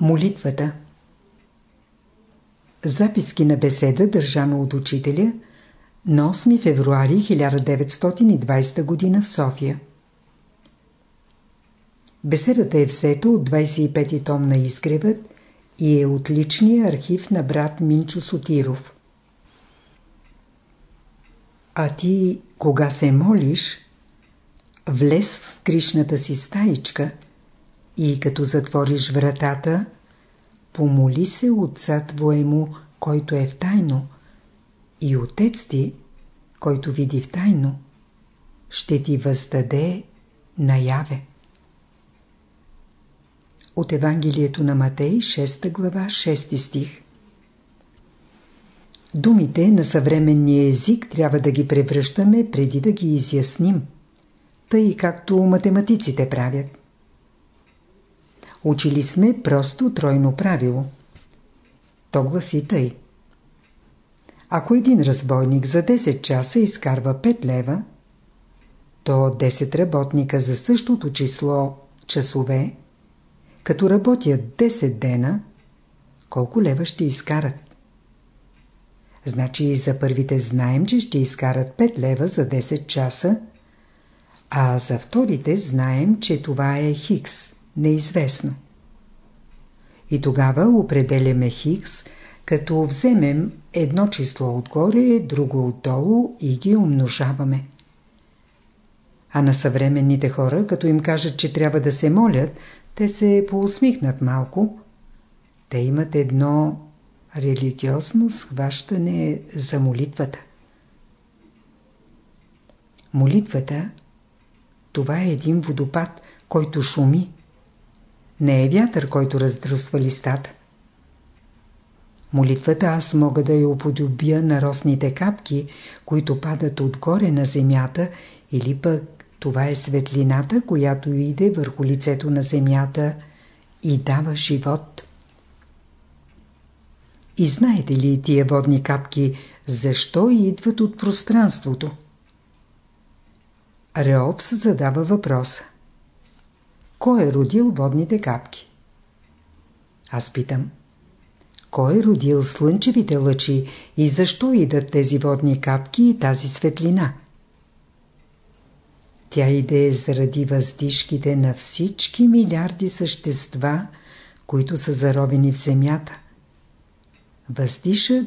Молитвата Записки на беседа, държана от учителя на 8 февруари 1920 г. в София. Беседата е взета от 25 том на изгревът и е от личния архив на брат Минчо Сотиров. А ти, кога се молиш, влез в скришната си стаичка и като затвориш вратата, помоли се Отца Твоему, който е в тайно, и Отец ти, който види в тайно, ще ти въздаде наяве. От Евангелието на Матей, 6 глава, 6 стих Думите на съвременния език трябва да ги превръщаме преди да ги изясним, тъй както математиците правят. Учили сме просто тройно правило. То гласи тъй. Ако един разбойник за 10 часа изкарва 5 лева, то 10 работника за същото число часове, като работят 10 дена, колко лева ще изкарат? Значи за първите знаем, че ще изкарат 5 лева за 10 часа, а за вторите знаем, че това е хикс, неизвестно. И тогава определяме хикс, като вземем едно число отгоре, друго отдолу и ги умножаваме. А на съвременните хора, като им кажат, че трябва да се молят, те се поусмихнат малко. Те имат едно религиозно схващане за молитвата. Молитвата това е един водопад, който шуми. Не е вятър, който раздръсва листата. Молитвата аз мога да я уподобя на росните капки, които падат отгоре на земята, или пък това е светлината, която иде върху лицето на земята и дава живот. И знаете ли тия водни капки, защо идват от пространството? Реопс задава въпроса. Кой е родил водните капки? Аз питам. Кой е родил слънчевите лъчи и защо идат тези водни капки и тази светлина? Тя иде заради въздишките на всички милиарди същества, които са заробени в земята. Въздишат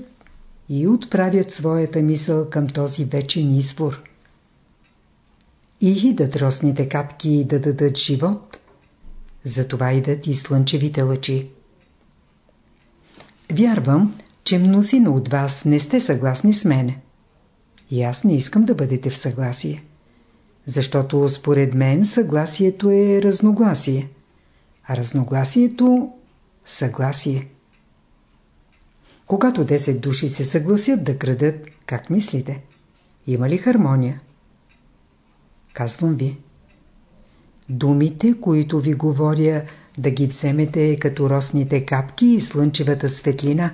и отправят своята мисъл към този вечен извор. И идат росните капки да дадат живот. Затова идат и слънчевите лъчи. Вярвам, че мнозина от вас не сте съгласни с мене. И аз не искам да бъдете в съгласие. Защото според мен съгласието е разногласие. А разногласието – съгласие. Когато 10 души се съгласят да крадат, как мислите? Има ли хармония? Казвам ви. Думите, които ви говоря, да ги вземете като росните капки и слънчевата светлина.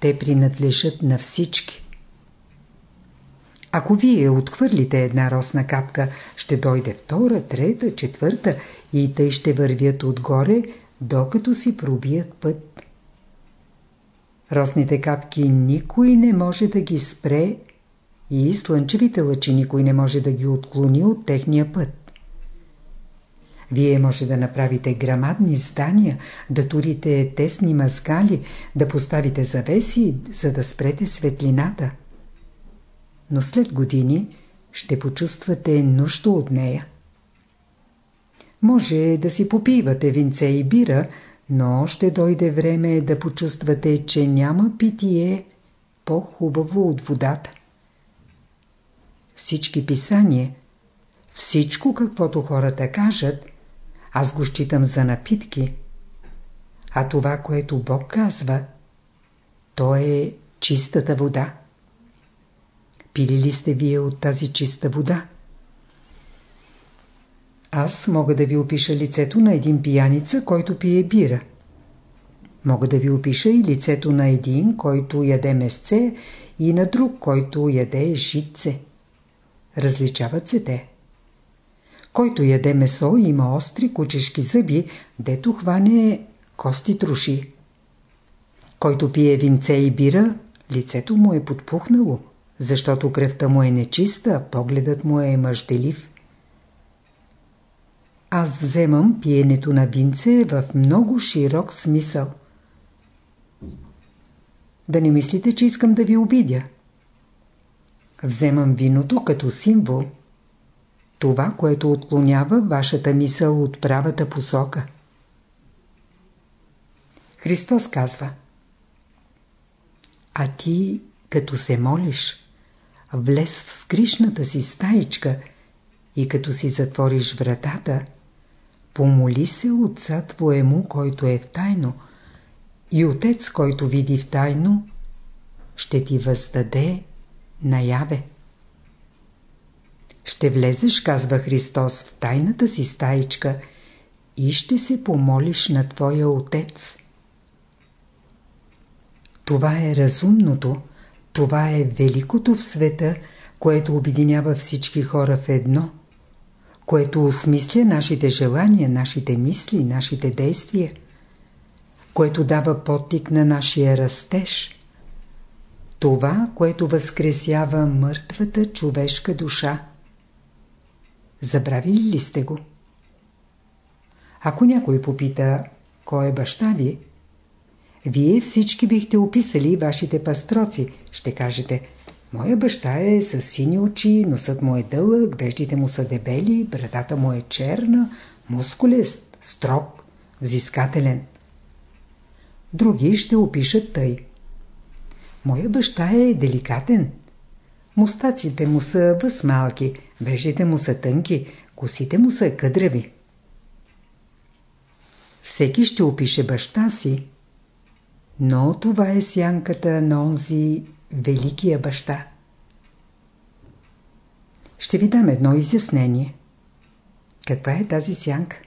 Те принадлежат на всички. Ако вие отхвърлите една росна капка, ще дойде втора, трета, четвърта и тъй ще вървят отгоре, докато си пробият път. Росните капки никой не може да ги спре и слънчевите лъчи никой не може да ги отклони от техния път. Вие може да направите грамадни здания, да турите тесни мазгали, да поставите завеси, за да спрете светлината. Но след години ще почувствате нужда от нея. Може да си попивате винце и бира, но ще дойде време да почувствате, че няма питие по-хубаво от водата. Всички писания, всичко каквото хората кажат, аз го считам за напитки. А това, което Бог казва, то е чистата вода. Пили ли сте вие от тази чиста вода? Аз мога да ви опиша лицето на един пияница, който пие бира. Мога да ви опиша и лицето на един, който яде месце и на друг, който яде житце. Различават се те. Който яде месо има остри кучешки зъби, дето хване кости троши. Който пие винце и бира, лицето му е подпухнало, защото кръвта му е нечиста, погледът му е мъжделив. Аз вземам пиенето на винце в много широк смисъл. Да не мислите, че искам да ви обидя. Вземам виното като символ. Това, което отклонява вашата мисъл от правата посока. Христос казва А ти, като се молиш, влез в скришната си стаичка и като си затвориш вратата, помоли се Отца Твоему, който е в тайно, и Отец, който види в тайно, ще ти въздаде наяве. Ще влезеш, казва Христос, в тайната си стаичка и ще се помолиш на Твоя Отец. Това е разумното, това е великото в света, което обединява всички хора в едно, което осмисля нашите желания, нашите мисли, нашите действия, което дава потик на нашия растеж. Това, което възкресява мъртвата човешка душа. Забравили ли сте го? Ако някой попита, кой е баща ви, вие всички бихте описали вашите пастроци. Ще кажете, моя баща е с сини очи, носът му е дълъг, веждите му са дебели, брадата му е черна, мускулест, строг, взискателен. Други ще опишат тъй. Моя баща е деликатен. Мустаците му са възмалки, веждите му са тънки, косите му са къдрави. Всеки ще опише баща си, но това е сянката на онзи великия баща. Ще ви дам едно изяснение. Каква е тази сянка?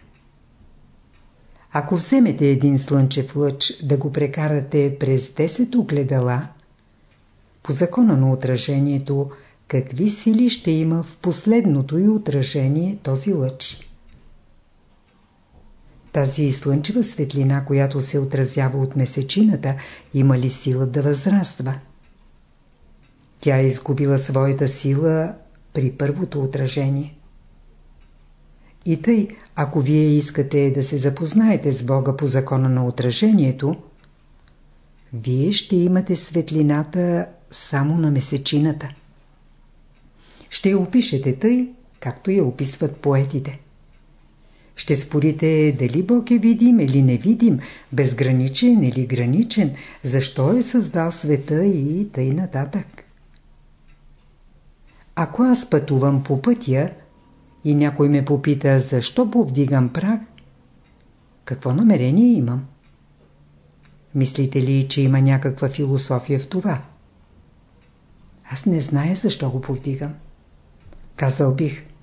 Ако вземете един слънчев лъч да го прекарате през 10 огледала, по закона на отражението, какви сили ще има в последното и отражение този лъч? Тази слънчева светлина, която се отразява от месечината, има ли сила да възраства? Тя е изгубила своята сила при първото отражение. И тъй, ако вие искате да се запознаете с Бога по закона на отражението, вие ще имате светлината само на месечината. Ще я опишете тъй, както я описват поетите. Ще спорите дали Бог е видим или невидим, безграничен или граничен, защо е създал света и тъй нататък. Ако аз пътувам по пътя и някой ме попита защо повдигам прах, какво намерение имам? Мислите ли, че има някаква философия в това? Аз не зная защо го повдигам. Казал бих –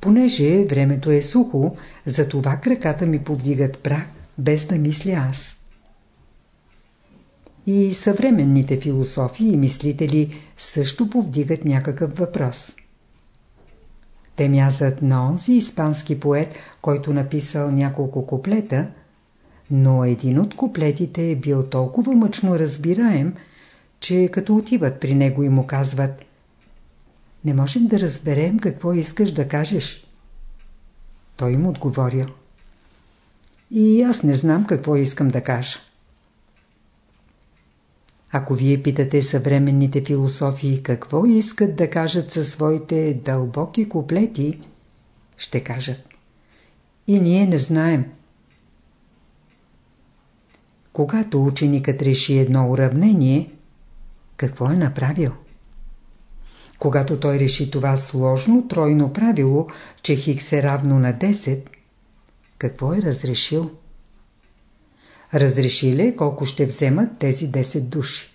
Понеже времето е сухо, затова краката ми повдигат прах, без да мисля аз. И съвременните философи и мислители също повдигат някакъв въпрос. Те мязат на онзи испански поет, който написал няколко куплета, но един от куплетите е бил толкова мъчно разбираем, че като отиват при него и му казват не можем да разберем какво искаш да кажеш. Той им отговорил. И аз не знам какво искам да кажа. Ако вие питате съвременните философии какво искат да кажат със своите дълбоки куплети, ще кажат. И ние не знаем. Когато ученикът реши едно уравнение, какво е направил? Когато той реши това сложно тройно правило, че хикс е равно на 10, какво е разрешил? Разрешил е колко ще вземат тези 10 души.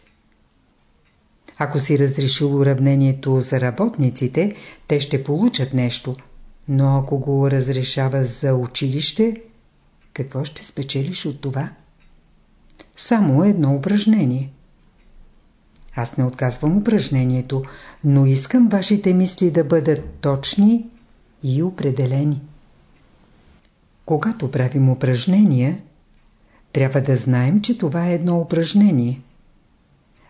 Ако си разрешил уравнението за работниците, те ще получат нещо, но ако го разрешава за училище, какво ще спечелиш от това? Само едно упражнение – аз не отказвам упражнението, но искам вашите мисли да бъдат точни и определени. Когато правим упражнения, трябва да знаем, че това е едно упражнение.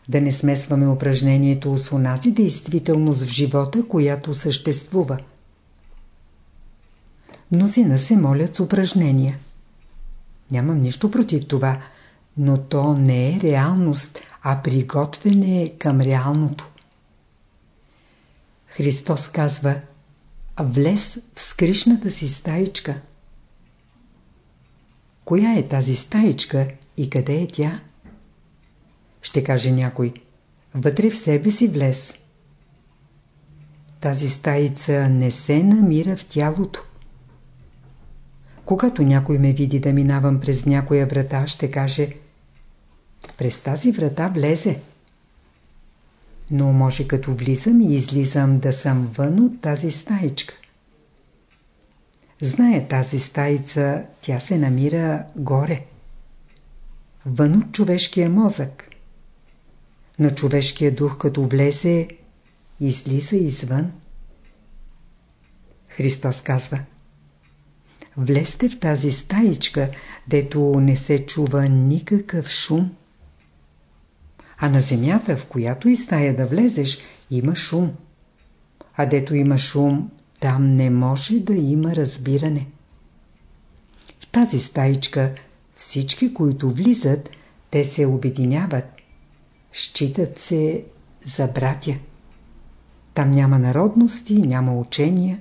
Да не смесваме упражнението с онази действителност в живота, която съществува. Мнозина се молят с упражнения. Нямам нищо против това, но то не е реалност, а приготвяне към реалното. Христос казва Влез в скришната си стаичка. Коя е тази стаичка и къде е тя? Ще каже някой. Вътре в себе си влез. Тази стаица не се намира в тялото. Когато някой ме види да минавам през някоя врата, ще каже През тази врата влезе. Но може като влизам и излизам да съм вън от тази стаичка. Знае тази стаица, тя се намира горе. Вън от човешкия мозък. На човешкия дух като влезе, излиза извън. Христос казва Влезте в тази стаичка, дето не се чува никакъв шум. А на земята, в която и стая да влезеш, има шум. А дето има шум, там не може да има разбиране. В тази стаичка всички, които влизат, те се обединяват. Считат се за братя. Там няма народности, няма учения.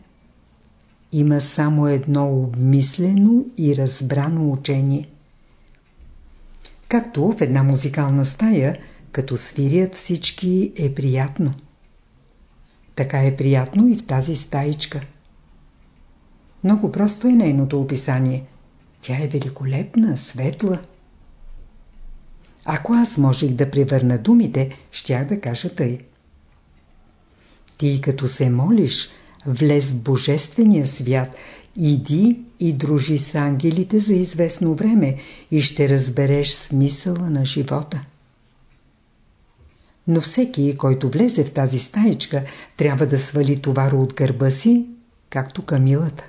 Има само едно обмислено и разбрано учение. Както в една музикална стая, като свирят всички, е приятно. Така е приятно и в тази стаичка. Много просто е нейното описание. Тя е великолепна, светла. Ако аз можех да превърна думите, щях да кажа тъй. Ти като се молиш, влез в Божествения свят, иди и дружи с ангелите за известно време и ще разбереш смисъла на живота. Но всеки, който влезе в тази стаичка, трябва да свали товара от гърба си, както камилата.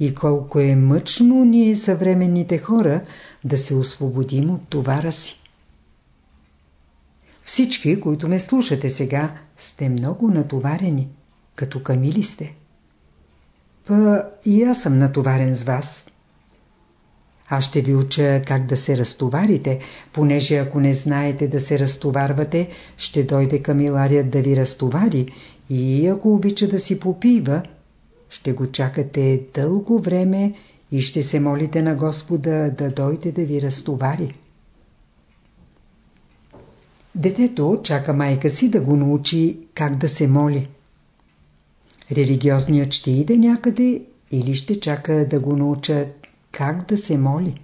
И колко е мъчно ние съвременните хора да се освободим от товара си. Всички, които ме слушате сега, сте много натоварени, като камили сте. Па и аз съм натоварен с вас. Аз ще ви уча как да се разтоварите, понеже ако не знаете да се разтоварвате, ще дойде камиларият да ви разтовари и ако обича да си попива, ще го чакате дълго време и ще се молите на Господа да дойде да ви разтовари. Детето чака майка си да го научи как да се моли. Религиозният ще иде някъде или ще чака да го научат как да се моли.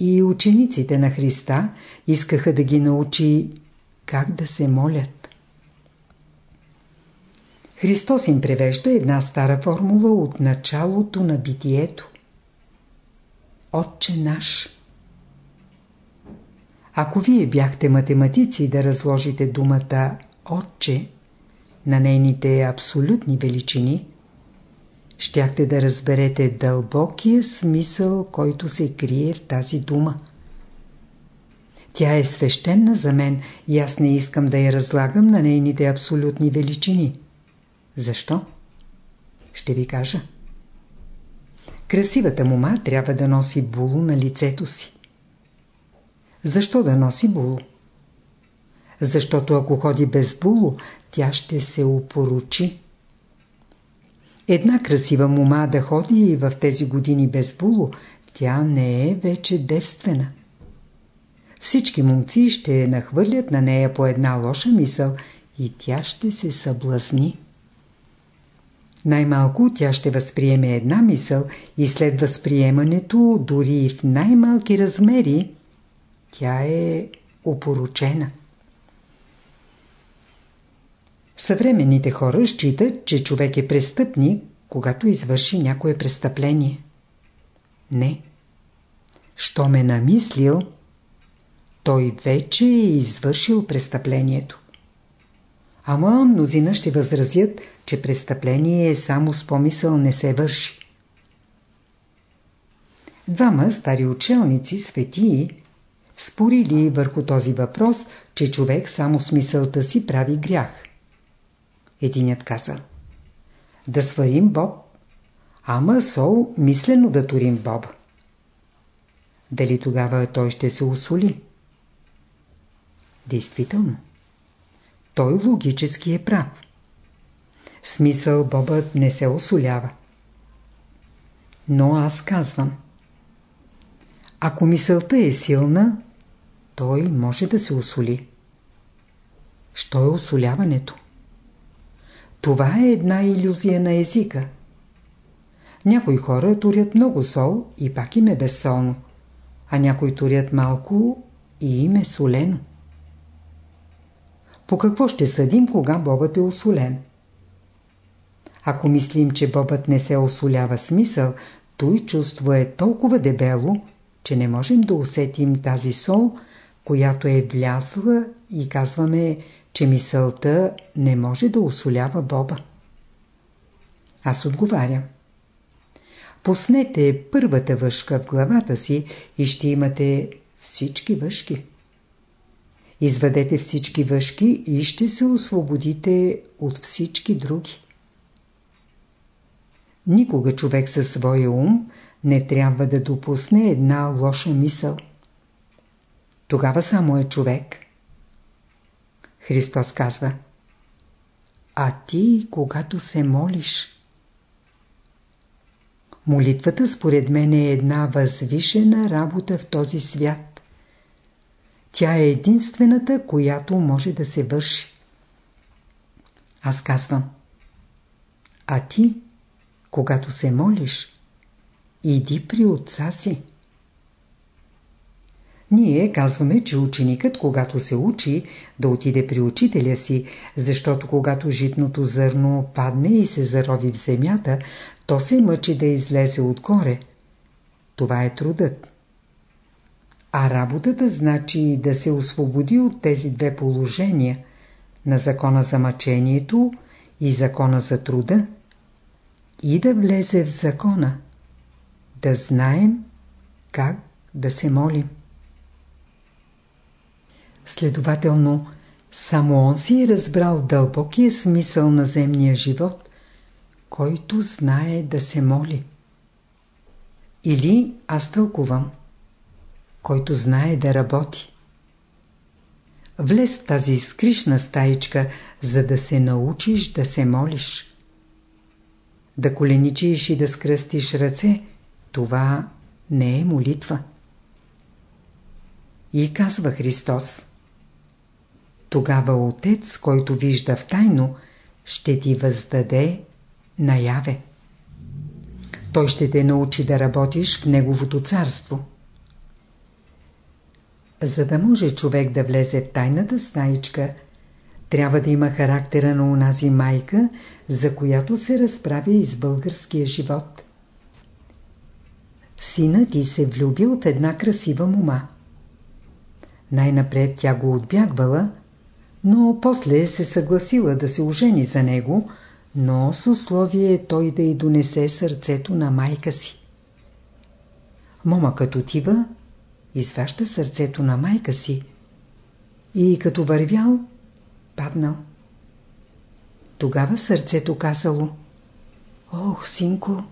И учениците на Христа искаха да ги научи как да се молят. Христос им превежда една стара формула от началото на битието. Отче наш. Ако вие бяхте математици да разложите думата Отче на нейните абсолютни величини, щяхте да разберете дълбокия смисъл, който се крие в тази дума. Тя е свещена за мен и аз не искам да я разлагам на нейните абсолютни величини. Защо? Ще ви кажа. Красивата мума трябва да носи було на лицето си. Защо да носи було? Защото ако ходи без було, тя ще се упоручи. Една красива мума да ходи и в тези години без було, тя не е вече девствена. Всички момци ще нахвърлят на нея по една лоша мисъл и тя ще се съблазни. Най-малко тя ще възприеме една мисъл и след възприемането, дори в най-малки размери, тя е опоручена. Съвременните хора считат, че човек е престъпник, когато извърши някое престъпление. Не. Що ме намислил, той вече е извършил престъплението. Ама мнозина ще възразят, че престъпление е само с помисъл не се върши. Двама стари учелници, светии, спорили върху този въпрос, че човек само с мисълта си прави грях. Единят каза Да сварим боб, ама сол мислено да турим боб. Дали тогава той ще се усоли? Действително. Той логически е прав. Смисъл бобът не се осолява. Но аз казвам. Ако мисълта е силна, той може да се осоли. Що е осоляването? Това е една иллюзия на езика. Някои хора турят много сол и пак им е безсолно, а някои турят малко и им е солено. По какво ще съдим, кога бобът е осолен? Ако мислим, че бобът не се осолява смисъл, той чувство е толкова дебело, че не можем да усетим тази сол, която е влязла и казваме, че мисълта не може да осолява боба. Аз отговарям. Поснете първата въшка в главата си и ще имате всички въшки. Извадете всички въшки и ще се освободите от всички други. Никога човек със своя ум не трябва да допусне една лоша мисъл. Тогава само е човек. Христос казва А ти, когато се молиш, Молитвата според мен е една възвишена работа в този свят. Тя е единствената, която може да се върши. Аз казвам. А ти, когато се молиш, иди при отца си. Ние казваме, че ученикът, когато се учи, да отиде при учителя си, защото когато житното зърно падне и се зарови в земята, то се мъчи да излезе отгоре. Това е трудът. А работата значи да се освободи от тези две положения на закона за мъчението и закона за труда и да влезе в закона, да знаем как да се молим. Следователно, само он си е разбрал дълбокия смисъл на земния живот, който знае да се моли. Или аз тълкувам, който знае да работи. Влез тази скришна стаичка, за да се научиш да се молиш. Да коленичиш и да скръстиш ръце, това не е молитва. И казва Христос. Тогава Отец, който вижда в тайно, ще ти въздаде наяве. Той ще те научи да работиш в Неговото царство. За да може човек да влезе в тайната стаичка, трябва да има характера на унази майка, за която се разправя из българския живот. Синът ти се влюбил в една красива мума. Най-напред тя го отбягвала, но после се съгласила да се ожени за него, но с условие той да й донесе сърцето на майка си. Момъкът отива, изваща сърцето на майка си и като вървял, паднал. Тогава сърцето казало Ох, синко,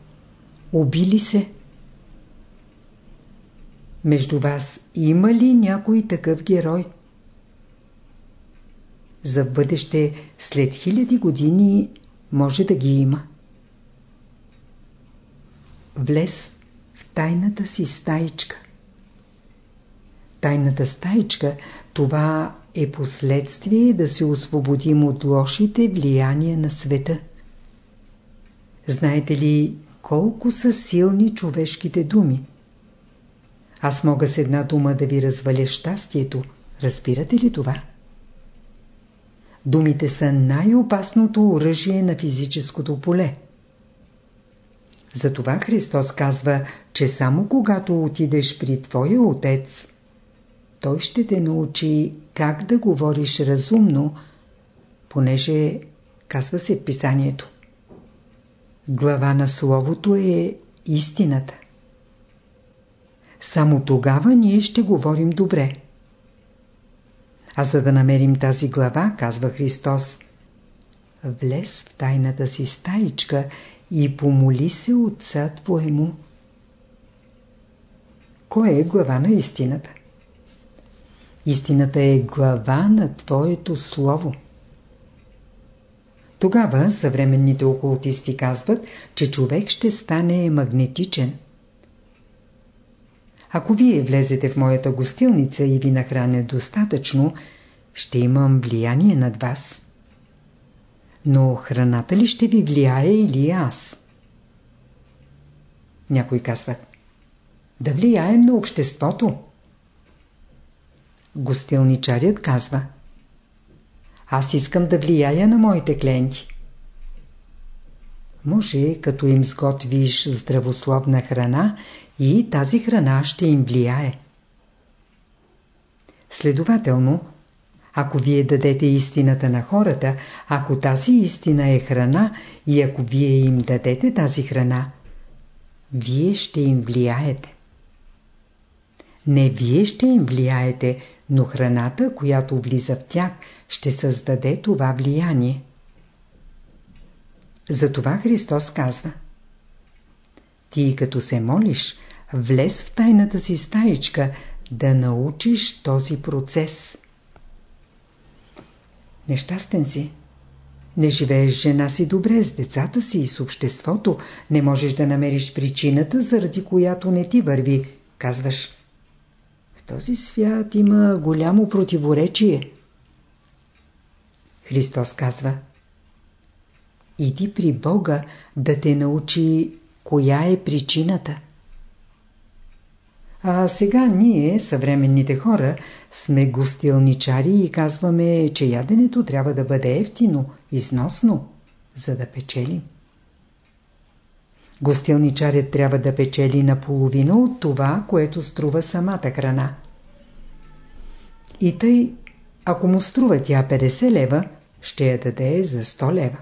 убили се. Между вас има ли някой такъв герой? За бъдеще, след хиляди години, може да ги има. Влез в тайната си стаичка. Тайната стаичка – това е последствие да се освободим от лошите влияния на света. Знаете ли колко са силни човешките думи? Аз мога с една дума да ви разваля щастието. Разбирате ли това? Думите са най-опасното оръжие на физическото поле. Затова Христос казва, че само когато отидеш при Твоя Отец, Той ще те научи как да говориш разумно, понеже, казва се Писанието, глава на Словото е истината. само тогава ние ще говорим добре. А за да намерим тази глава, казва Христос, влез в тайната си стаичка и помоли се Отца Твоему. Кой е глава на истината? Истината е глава на Твоето Слово. Тогава съвременните окултисти казват, че човек ще стане магнетичен. Ако вие влезете в моята гостилница и ви нахраня достатъчно, ще имам влияние над вас. Но храната ли ще ви влияе или аз? Някой казват, да влияем на обществото. Гостилничарят казва, аз искам да влияя на моите клиенти. Може, като им сготвиш здравословна храна и тази храна ще им влияе. Следователно, ако вие дадете истината на хората, ако тази истина е храна и ако вие им дадете тази храна, вие ще им влияете. Не вие ще им влияете, но храната, която влиза в тях, ще създаде това влияние. Затова Христос казва Ти като се молиш, влез в тайната си стаичка да научиш този процес. Нещастен си. Не живееш жена си добре с децата си и с обществото. Не можеш да намериш причината, заради която не ти върви. Казваш. В този свят има голямо противоречие. Христос казва. Иди при Бога да те научи коя е причината. А сега ние, съвременните хора, сме гостилничари и казваме, че яденето трябва да бъде ефтино, износно, за да печелим. Гостилничарят трябва да печели наполовина от това, което струва самата храна. И тъй, ако му струва тя 50 лева, ще я даде за 100 лева.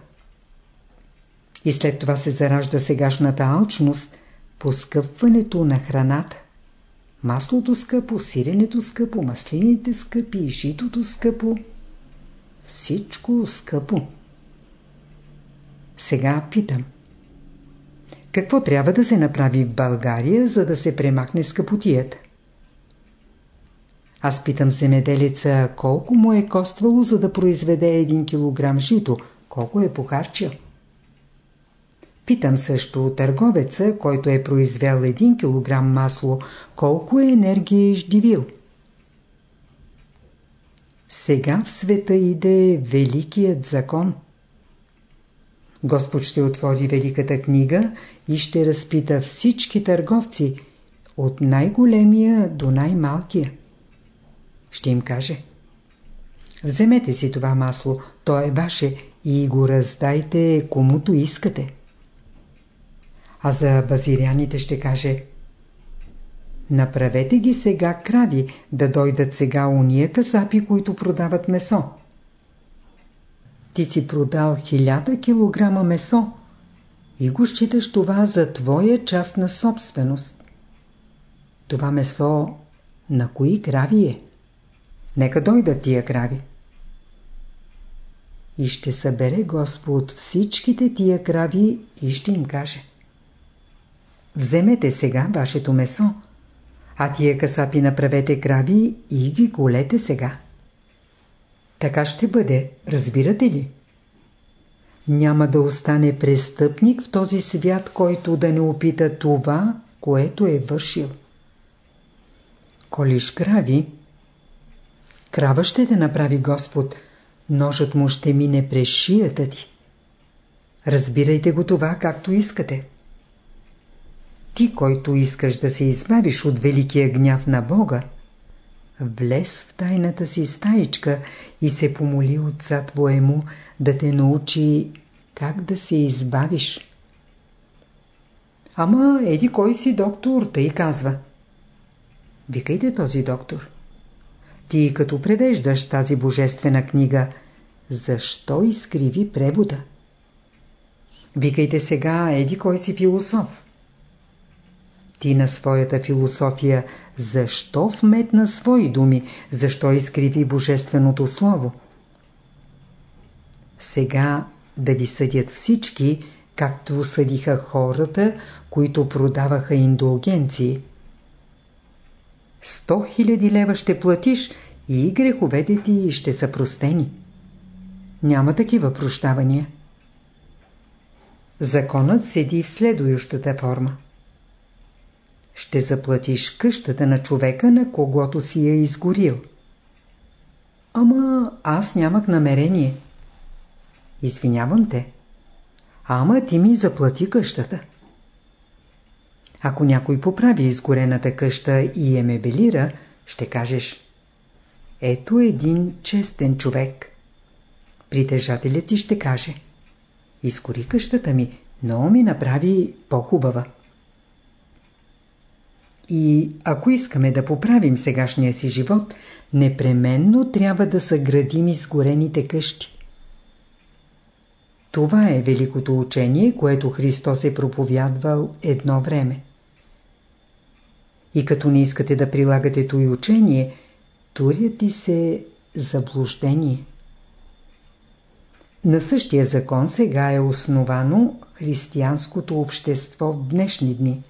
И след това се заражда сегашната алчност, поскъпването на храната. Маслото скъпо, сиренето скъпо, маслините скъпи, житото скъпо. Всичко скъпо. Сега питам. Какво трябва да се направи в България, за да се премахне скъпотията? Аз питам земеделица колко му е коствало, за да произведе 1 кг жито, колко е похарчил. Питам също търговеца, който е произвел 1 кг масло, колко е енергия е издивил. Сега в света иде Великият закон. Господ ще отвори Великата книга и ще разпита всички търговци, от най-големия до най-малкия. Ще им каже Вземете си това масло, то е ваше и го раздайте комуто искате а за базиряните ще каже Направете ги сега крави, да дойдат сега уния касапи, които продават месо. Ти си продал хиляда килограма месо и го считаш това за твоя частна собственост. Това месо на кои крави е? Нека дойдат тия крави. И ще събере Господ всичките тия крави и ще им каже Вземете сега вашето месо, а тия касапи направете крави и ги голете сега. Така ще бъде, разбирате ли? Няма да остане престъпник в този свят, който да не опита това, което е вършил. Колиш крави, крава ще те направи Господ, ножът му ще мине през шията ти. Разбирайте го това, както искате. Ти, който искаш да се избавиш от великия гняв на Бога, влез в тайната си стаичка и се помоли Отца Твоему да те научи как да се избавиш. Ама еди кой си доктор, тъй казва. Викайте този доктор. Ти като превеждаш тази божествена книга, защо изкриви превода? Викайте сега еди кой си философ. Ти на своята философия защо вметна свои думи, защо изкриви Божественото Слово? Сега да ви съдят всички, както съдиха хората, които продаваха индулгенции. Сто хиляди лева ще платиш и греховете ти ще са простени. Няма такива прощавания. Законът седи в следующата форма. Ще заплатиш къщата на човека, на когото си я изгорил. Ама аз нямах намерение. Извинявам те. Ама ти ми заплати къщата. Ако някой поправи изгорената къща и я мебелира, ще кажеш Ето един честен човек. Притежателят ти ще каже Изгори къщата ми, но ми направи по-хубава. И ако искаме да поправим сегашния си живот, непременно трябва да съградим изгорените къщи. Това е великото учение, което Христос е проповядвал едно време. И като не искате да прилагате той учение, турят и се заблуждение. На същия закон сега е основано християнското общество в днешни дни.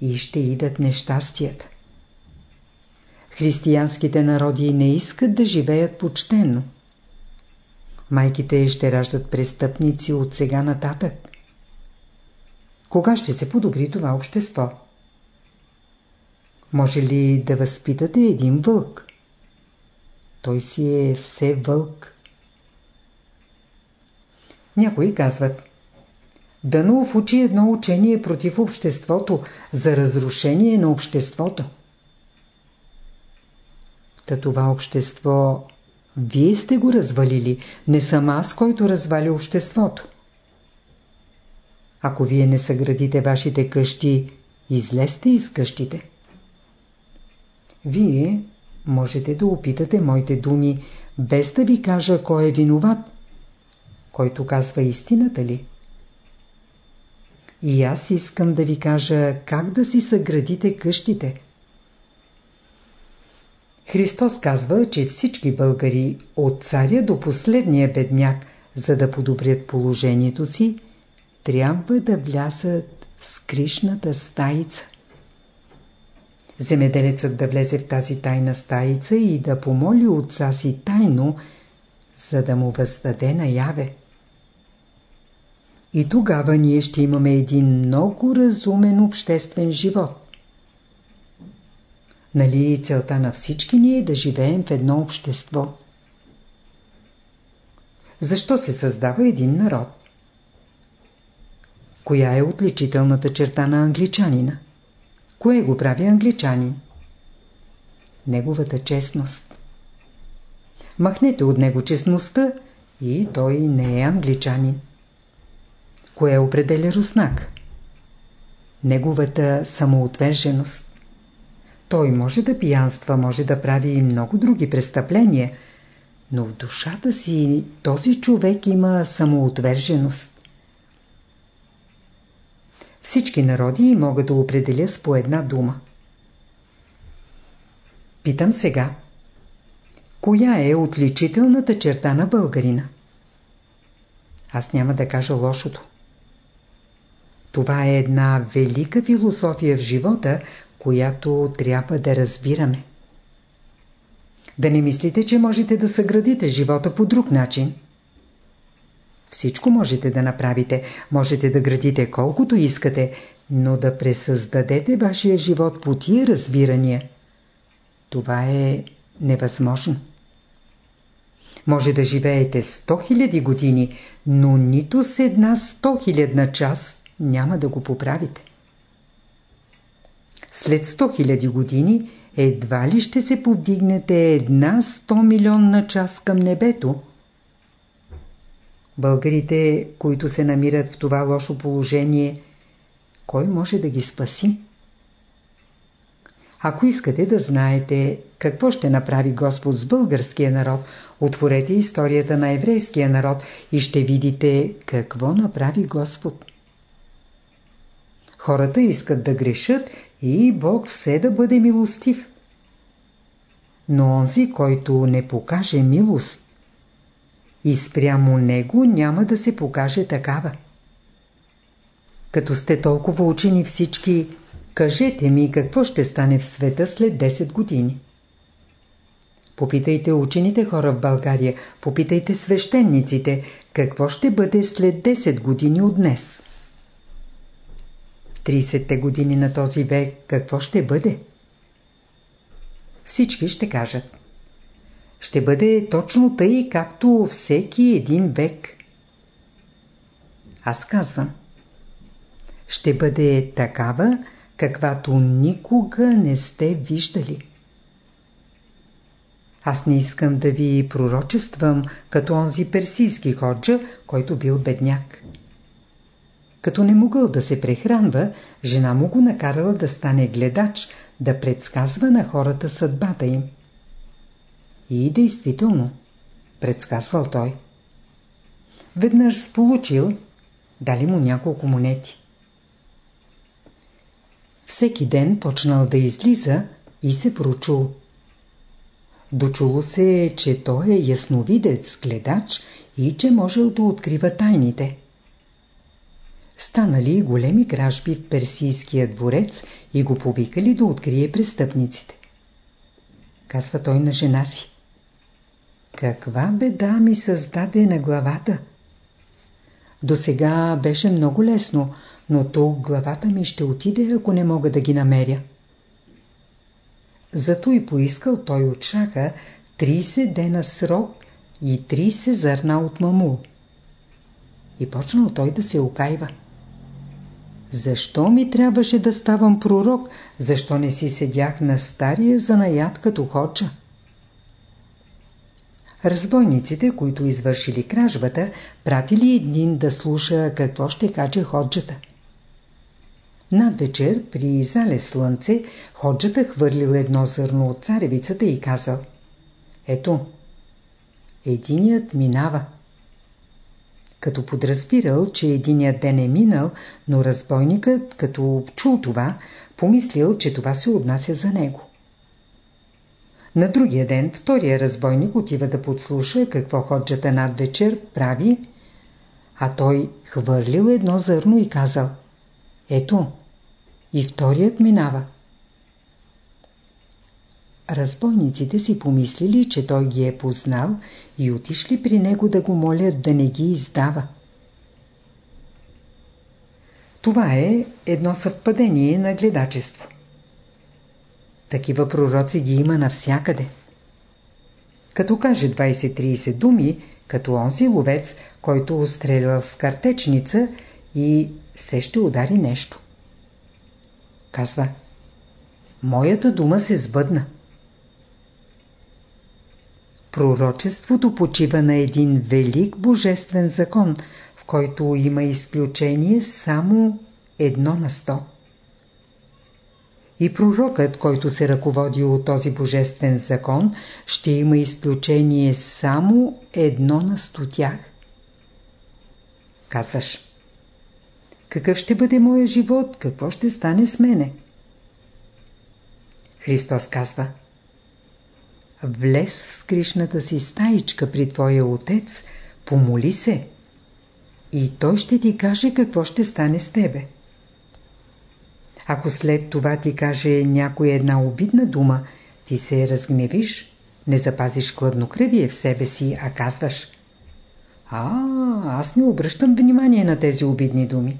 И ще идат нещастията. Християнските народи не искат да живеят почтенно. Майките ще раждат престъпници от сега нататък. Кога ще се подобри това общество? Може ли да възпитате един вълк? Той си е все вълк. Някои казват Данов учи едно учение против обществото, за разрушение на обществото. Та това общество вие сте го развалили, не съм аз, който развали обществото. Ако вие не съградите вашите къщи, излезте из къщите. Вие можете да опитате моите думи, без да ви кажа кой е виноват, който казва истината ли? И аз искам да ви кажа как да си съградите къщите. Христос казва, че всички българи, от царя до последния бедняк, за да подобрят положението си, трябва да влясат с кришната стаица. Земеделецът да влезе в тази тайна стаица и да помоли отца си тайно, за да му въздаде наяве. И тогава ние ще имаме един много разумен обществен живот. Нали целта на всички ни е да живеем в едно общество? Защо се създава един народ? Коя е отличителната черта на англичанина? Кое го прави англичанин? Неговата честност. Махнете от него честността и той не е англичанин. Кое определя руснак? Неговата самоотверженост. Той може да пиянства, може да прави и много други престъпления, но в душата си този човек има самоотверженост. Всички народи могат да определя с по една дума. Питам сега. Коя е отличителната черта на българина? Аз няма да кажа лошото. Това е една велика философия в живота, която трябва да разбираме. Да не мислите, че можете да съградите живота по друг начин. Всичко можете да направите, можете да градите колкото искате, но да пресъздадете вашия живот по тия разбирания. Това е невъзможно. Може да живеете 100 000 години, но нито с една 100 000 час няма да го поправите. След 100 000 години едва ли ще се повдигнете една 100 милионна час към небето. Българите, които се намират в това лошо положение, кой може да ги спаси? Ако искате да знаете какво ще направи Господ с българския народ, отворете историята на еврейския народ и ще видите какво направи Господ. Хората искат да грешат и Бог все да бъде милостив. Но онзи, който не покаже милост, и спрямо него няма да се покаже такава. Като сте толкова учени всички, кажете ми какво ще стане в света след 10 години. Попитайте учените хора в България, попитайте свещениците, какво ще бъде след 10 години от днес. В 30-те години на този век какво ще бъде? Всички ще кажат. Ще бъде точно тъй, както всеки един век. Аз казвам. Ще бъде такава, каквато никога не сте виждали. Аз не искам да ви пророчествам като онзи персийски ходжа, който бил бедняк. Като не могъл да се прехранва, жена му го накарала да стане гледач, да предсказва на хората съдбата им. И действително, предсказвал той. Веднъж сполучил, дали му няколко монети. Всеки ден почнал да излиза и се прочул – Дочуло се, че той е ясновидец, гледач и че можел да открива тайните. Станали големи кражби в персийския дворец и го повикали да открие престъпниците. Казва той на жена си. Каква беда ми създаде на главата? До сега беше много лесно, но тук главата ми ще отиде, ако не мога да ги намеря. Зато и поискал той от шаха 30 дена срок и 30 зърна от мамул. И почнал той да се окайва. Защо ми трябваше да ставам пророк? Защо не си седях на стария занаят като хоча? Разбойниците, които извършили кражбата, пратили един да слуша какво ще каже ходжата. Над вечер, при зале слънце, ходжата хвърлил едно зърно от царевицата и казал Ето, единият минава. Като подразбирал, че единият ден е минал, но разбойникът, като чул това, помислил, че това се отнася за него. На другия ден втория разбойник отива да подслуша какво ходжата над вечер прави, а той хвърлил едно зърно и казал – ето, и вторият минава. Разбойниците си помислили, че той ги е познал и отишли при него да го молят да не ги издава. Това е едно съвпадение на гледачество. Такива пророци ги има навсякъде. Като каже 20-30 думи, като онзи ловец, който острелял с картечница и се ще удари нещо. Казва, моята дума се сбъдна. Пророчеството почива на един велик божествен закон, в който има изключение само едно на сто. И пророкът, който се ръководи от този божествен закон, ще има изключение само едно на сто тях. Казваш, какъв ще бъде моя живот? Какво ще стане с мене? Христос казва Влез в скришната си стаичка при твоя отец, помоли се и той ще ти каже какво ще стане с тебе. Ако след това ти каже някоя една обидна дума, ти се разгневиш, не запазиш хладнокръвие в себе си, а казваш А, аз не обръщам внимание на тези обидни думи.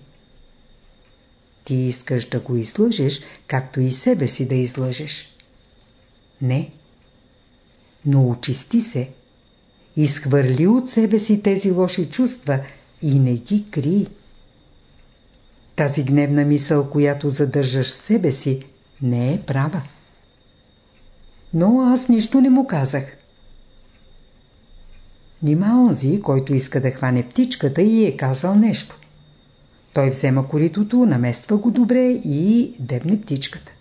Ти искаш да го излъжеш, както и себе си да излъжеш. Не. Но очисти се. Изхвърли от себе си тези лоши чувства и не ги кри. Тази гневна мисъл, която задържаш в себе си, не е права. Но аз нищо не му казах. Нима онзи, който иска да хване птичката и е казал нещо. Той взема коритото, намества го добре и дебне птичката.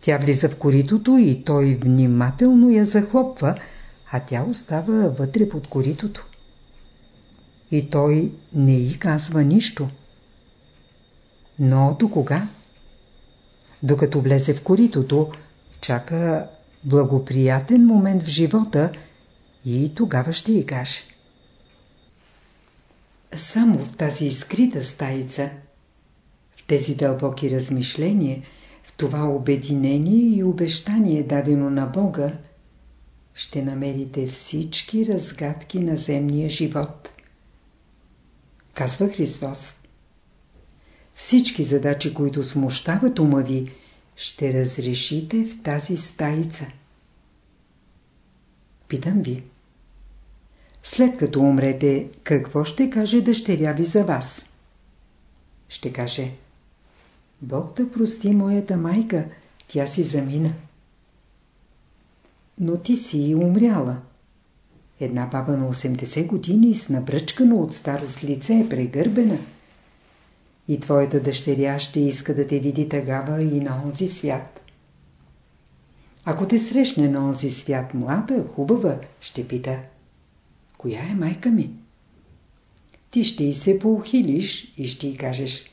Тя влиза в коритото и той внимателно я захлопва, а тя остава вътре под коритото. И той не й казва нищо. Но до кога? Докато влезе в коритото, чака благоприятен момент в живота и тогава ще й каже. Само в тази скрита стаица, в тези дълбоки размишления, това обединение и обещание дадено на Бога, ще намерите всички разгадки на земния живот. Казва Христос. Всички задачи, които смущават ума ви, ще разрешите в тази стаица. Питам ви. След като умрете, какво ще каже дъщеря ви за вас? Ще каже Бог да прости моята майка, тя си замина. Но ти си умряла. Една баба на 80 години с набръчкано от старост лице е прегърбена. И твоята дъщеря ще иска да те види тагава и на онзи свят. Ако те срещне на онзи свят млада, хубава, ще пита – Коя е майка ми? Ти ще й се поухилиш и ще й кажеш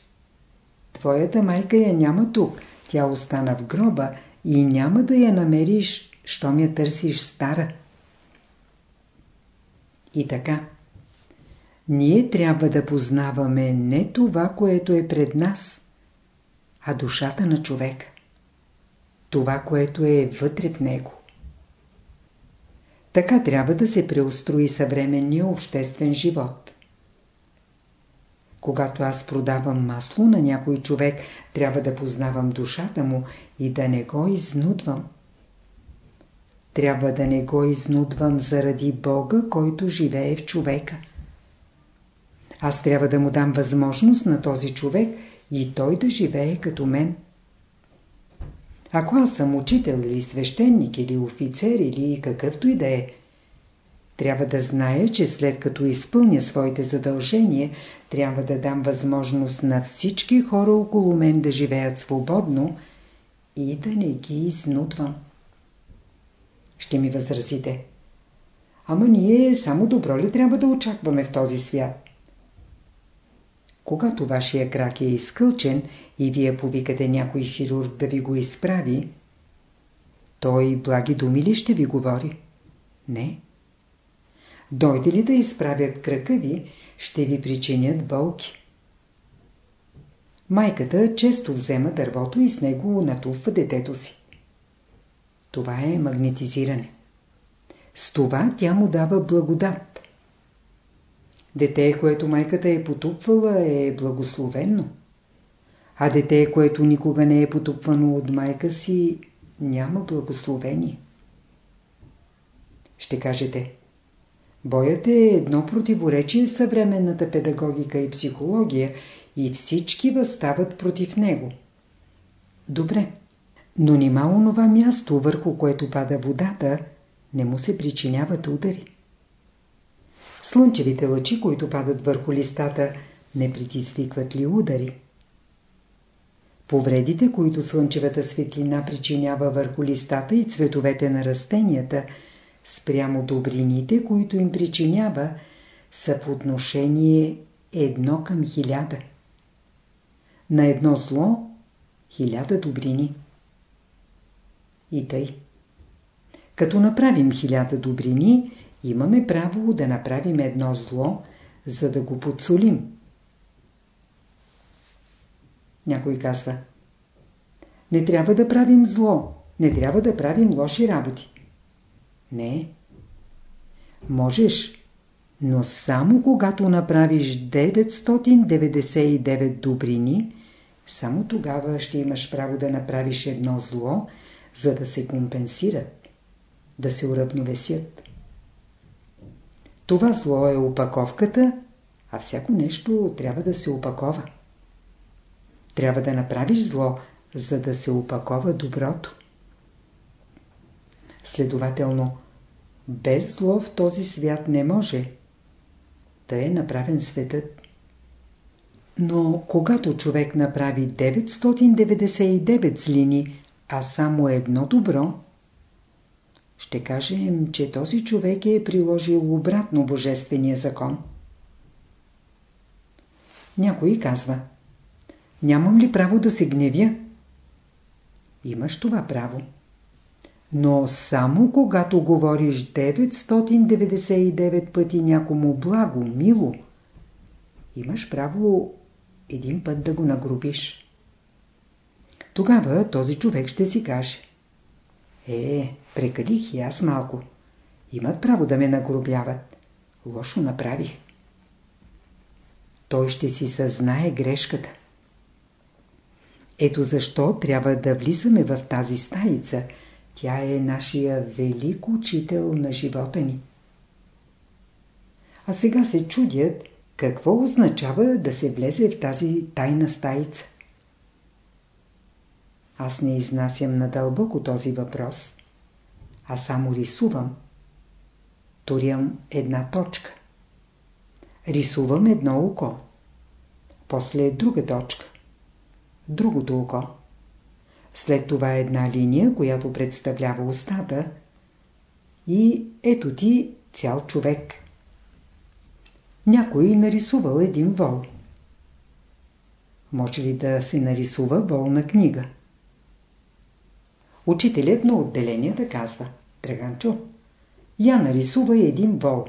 Твоята майка я няма тук, тя остана в гроба и няма да я намериш, щом я търсиш стара. И така. Ние трябва да познаваме не това, което е пред нас, а душата на човека. Това, което е вътре в него. Така трябва да се преустрои съвременния обществен живот. Когато аз продавам масло на някой човек, трябва да познавам душата му и да не го изнудвам. Трябва да не го изнудвам заради Бога, който живее в човека. Аз трябва да му дам възможност на този човек и той да живее като мен. Ако аз съм учител или свещеник или офицер или какъвто и да е, трябва да зная, че след като изпълня своите задължения, трябва да дам възможност на всички хора около мен да живеят свободно и да не ги изнудвам. Ще ми възразите. Ама ние само добро ли трябва да очакваме в този свят? Когато вашия крак е изкълчен и вие повикате някой хирург да ви го изправи, той благи думи ли ще ви говори? Не. Дойде ли да изправят крака ви, ще ви причинят болки. Майката често взема дървото и с него натупва детето си. Това е магнетизиране. С това тя му дава благодат. Дете, което майката е потупвала, е благословено. А дете, което никога не е потупвано от майка си, няма благословение. Ще кажете, боят е едно противоречие в съвременната педагогика и психология и всички възстават против него. Добре, но нима онова място, върху което пада водата, не му се причиняват удари. Слънчевите лъчи, които падат върху листата, не предизвикват ли удари? Повредите, които слънчевата светлина причинява върху листата и цветовете на растенията, спрямо добрините, които им причинява, са в отношение едно към хиляда. На едно зло хиляда добрини. И тъй. Като направим хиляда добрини, имаме право да направим едно зло, за да го подсолим. Някой казва Не трябва да правим зло, не трябва да правим лоши работи. Не. Можеш, но само когато направиш 999 добрини, само тогава ще имаш право да направиш едно зло, за да се компенсират, да се уравновесят. Това зло е опаковката, а всяко нещо трябва да се опакова. Трябва да направиш зло, за да се опакова доброто. Следователно, без зло в този свят не може. Та е направен светът. Но когато човек направи 999 злини, а само едно добро, ще кажем, че този човек е приложил обратно Божествения закон. Някой казва нямам ли право да се гневя? Имаш това право. Но само когато говориш 999 пъти някому благо, мило, имаш право един път да го нагрубиш. Тогава този човек ще си каже Е, прекалих и аз малко. Имат право да ме нагрубяват. Лошо направих. Той ще си съзнае грешката. Ето защо трябва да влизаме в тази стаица. Тя е нашия велик учител на живота ни. А сега се чудят какво означава да се влезе в тази тайна стаица. Аз не изнасям надълбоко този въпрос, а само рисувам. Турям една точка. Рисувам едно око. После друга точка. Другото око. След това една линия, която представлява устата. И ето ти цял човек. Някой нарисувал един вол. Може ли да се нарисува волна книга? Учителят на отделенията казва Драганчо, я нарисува един вол.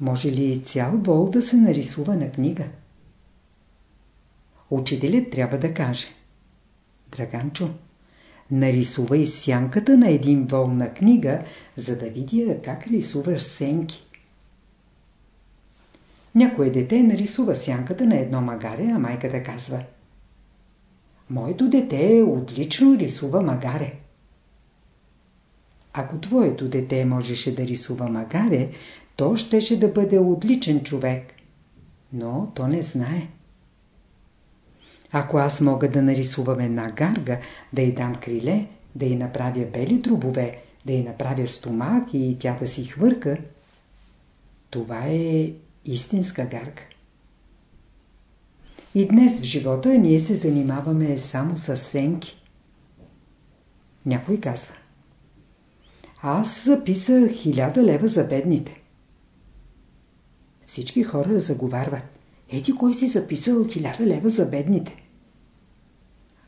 Може ли цял вол да се нарисува на книга? Учителят трябва да каже Драганчо, нарисувай сянката на един вол на книга, за да видя как рисуваш сенки. Някое дете нарисува сянката на едно магаре, а майката казва Моето дете отлично рисува магаре. Ако твоето дете можеше да рисува магаре, то щеше да бъде отличен човек. Но то не знае. Ако аз мога да нарисувам една гарга, да й дам криле, да й направя бели дробове, да й направя стомах и тя да си хвърка, това е истинска гарга. И днес в живота ние се занимаваме само с сенки. Някой казва. Аз записах хиляда лева за бедните. Всички хора заговарват. Ети кой си записал хиляда лева за бедните?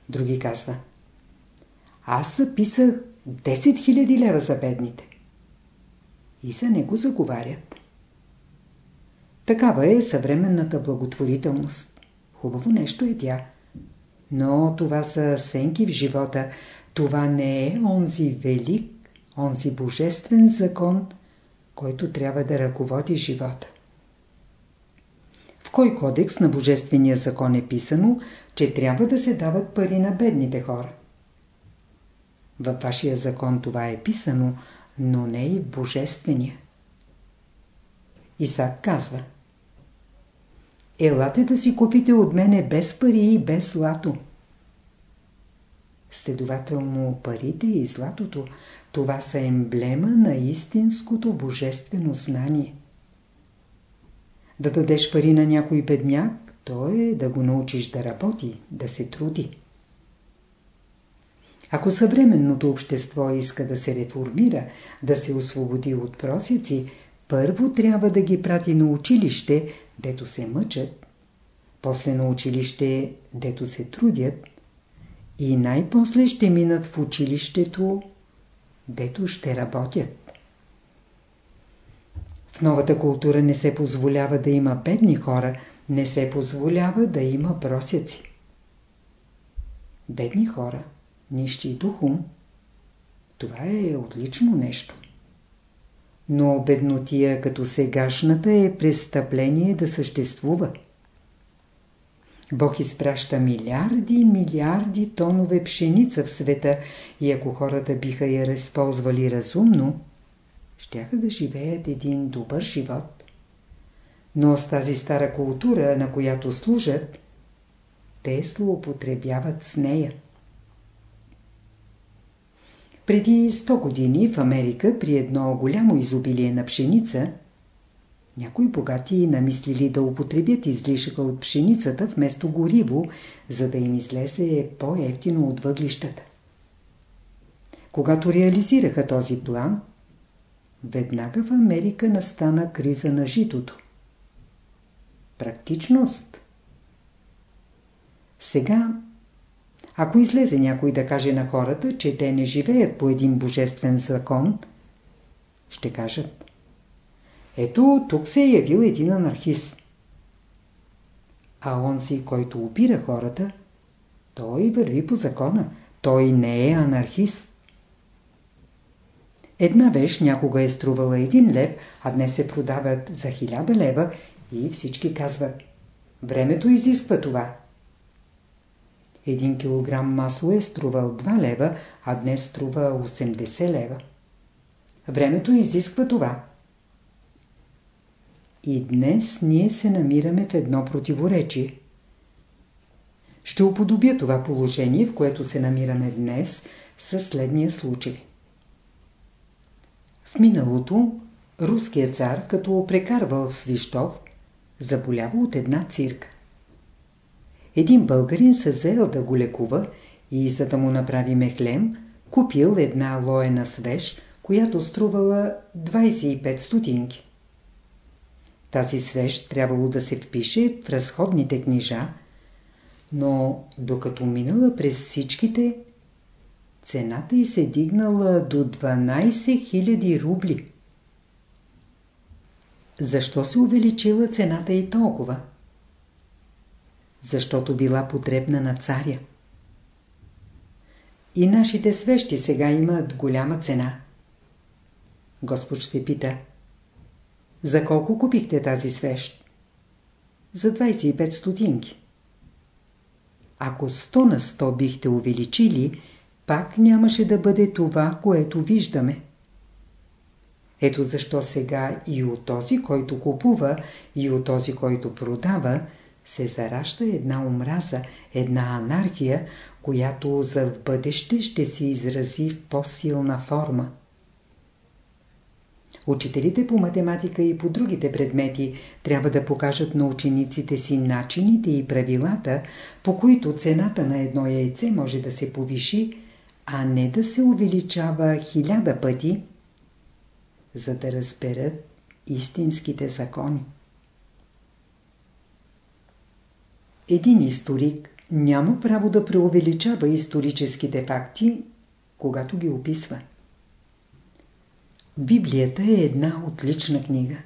Други казва. Аз записах 10 000 лева за бедните. И за него заговарят. Такава е съвременната благотворителност. Хубаво нещо е тя. Но това са сенки в живота. Това не е онзи велик, онзи божествен закон, който трябва да ръководи живота. Кой кодекс на божествения закон е писано, че трябва да се дават пари на бедните хора? Във вашия закон това е писано, но не и в божествения. Исак казва – Елате да си купите от мене без пари и без злато. Следователно парите и златото това са емблема на истинското божествено знание. Да дадеш пари на някой бедняк, то е да го научиш да работи, да се труди. Ако съвременното общество иска да се реформира, да се освободи от просици, първо трябва да ги прати на училище, дето се мъчат, после на училище, дето се трудят и най-после ще минат в училището, дето ще работят. В новата култура не се позволява да има бедни хора, не се позволява да има просяци. Бедни хора, нищи духом, това е отлично нещо. Но беднотия като сегашната е престъпление да съществува. Бог изпраща милиарди и милиарди тонове пшеница в света и ако хората биха я разползвали разумно, щяха да живеят един добър живот. Но с тази стара култура, на която служат, те злоупотребяват с нея. Преди 100 години в Америка при едно голямо изобилие на пшеница, някои богати намислили да употребят излишъка от пшеницата вместо гориво, за да им излезе по-ефтино от въглищата. Когато реализираха този план, веднага в Америка настана криза на житото. Практичност. Сега, ако излезе някой да каже на хората, че те не живеят по един божествен закон, ще кажат Ето, тук се е явил един анархист. А онзи, който опира хората, той върви по закона. Той не е анархист. Една вещ някога е струвала един лев, а днес се продават за хиляда лева и всички казват Времето изисква това. Един килограм масло е струвал 2 лева, а днес струва 80 лева. Времето изисква това. И днес ние се намираме в едно противоречие. Ще уподобя това положение, в което се намираме днес, със следния случай. В миналото руският цар, като прекарвал Свищов, заболява от една цирка. Един българин се взел да го лекува и за да му направи мехлем, купил една лоена свеж, която струвала 25 стотинки. Тази свеж трябвало да се впише в разходните книжа, но докато минала през всичките, цената й се дигнала до 12 000 рубли. Защо се увеличила цената и толкова? Защото била потребна на царя. И нашите свещи сега имат голяма цена. Господ ще пита. За колко купихте тази свещ? За 25 стотинки. Ако 100 на 100 бихте увеличили, пак нямаше да бъде това, което виждаме. Ето защо сега и от този, който купува, и от този, който продава, се зараща една омраза, една анархия, която за в бъдеще ще се изрази в по-силна форма. Учителите по математика и по другите предмети трябва да покажат на учениците си начините и правилата, по които цената на едно яйце може да се повиши, а не да се увеличава хиляда пъти, за да разберат истинските закони. Един историк няма право да преувеличава историческите факти, когато ги описва. Библията е една отлична книга,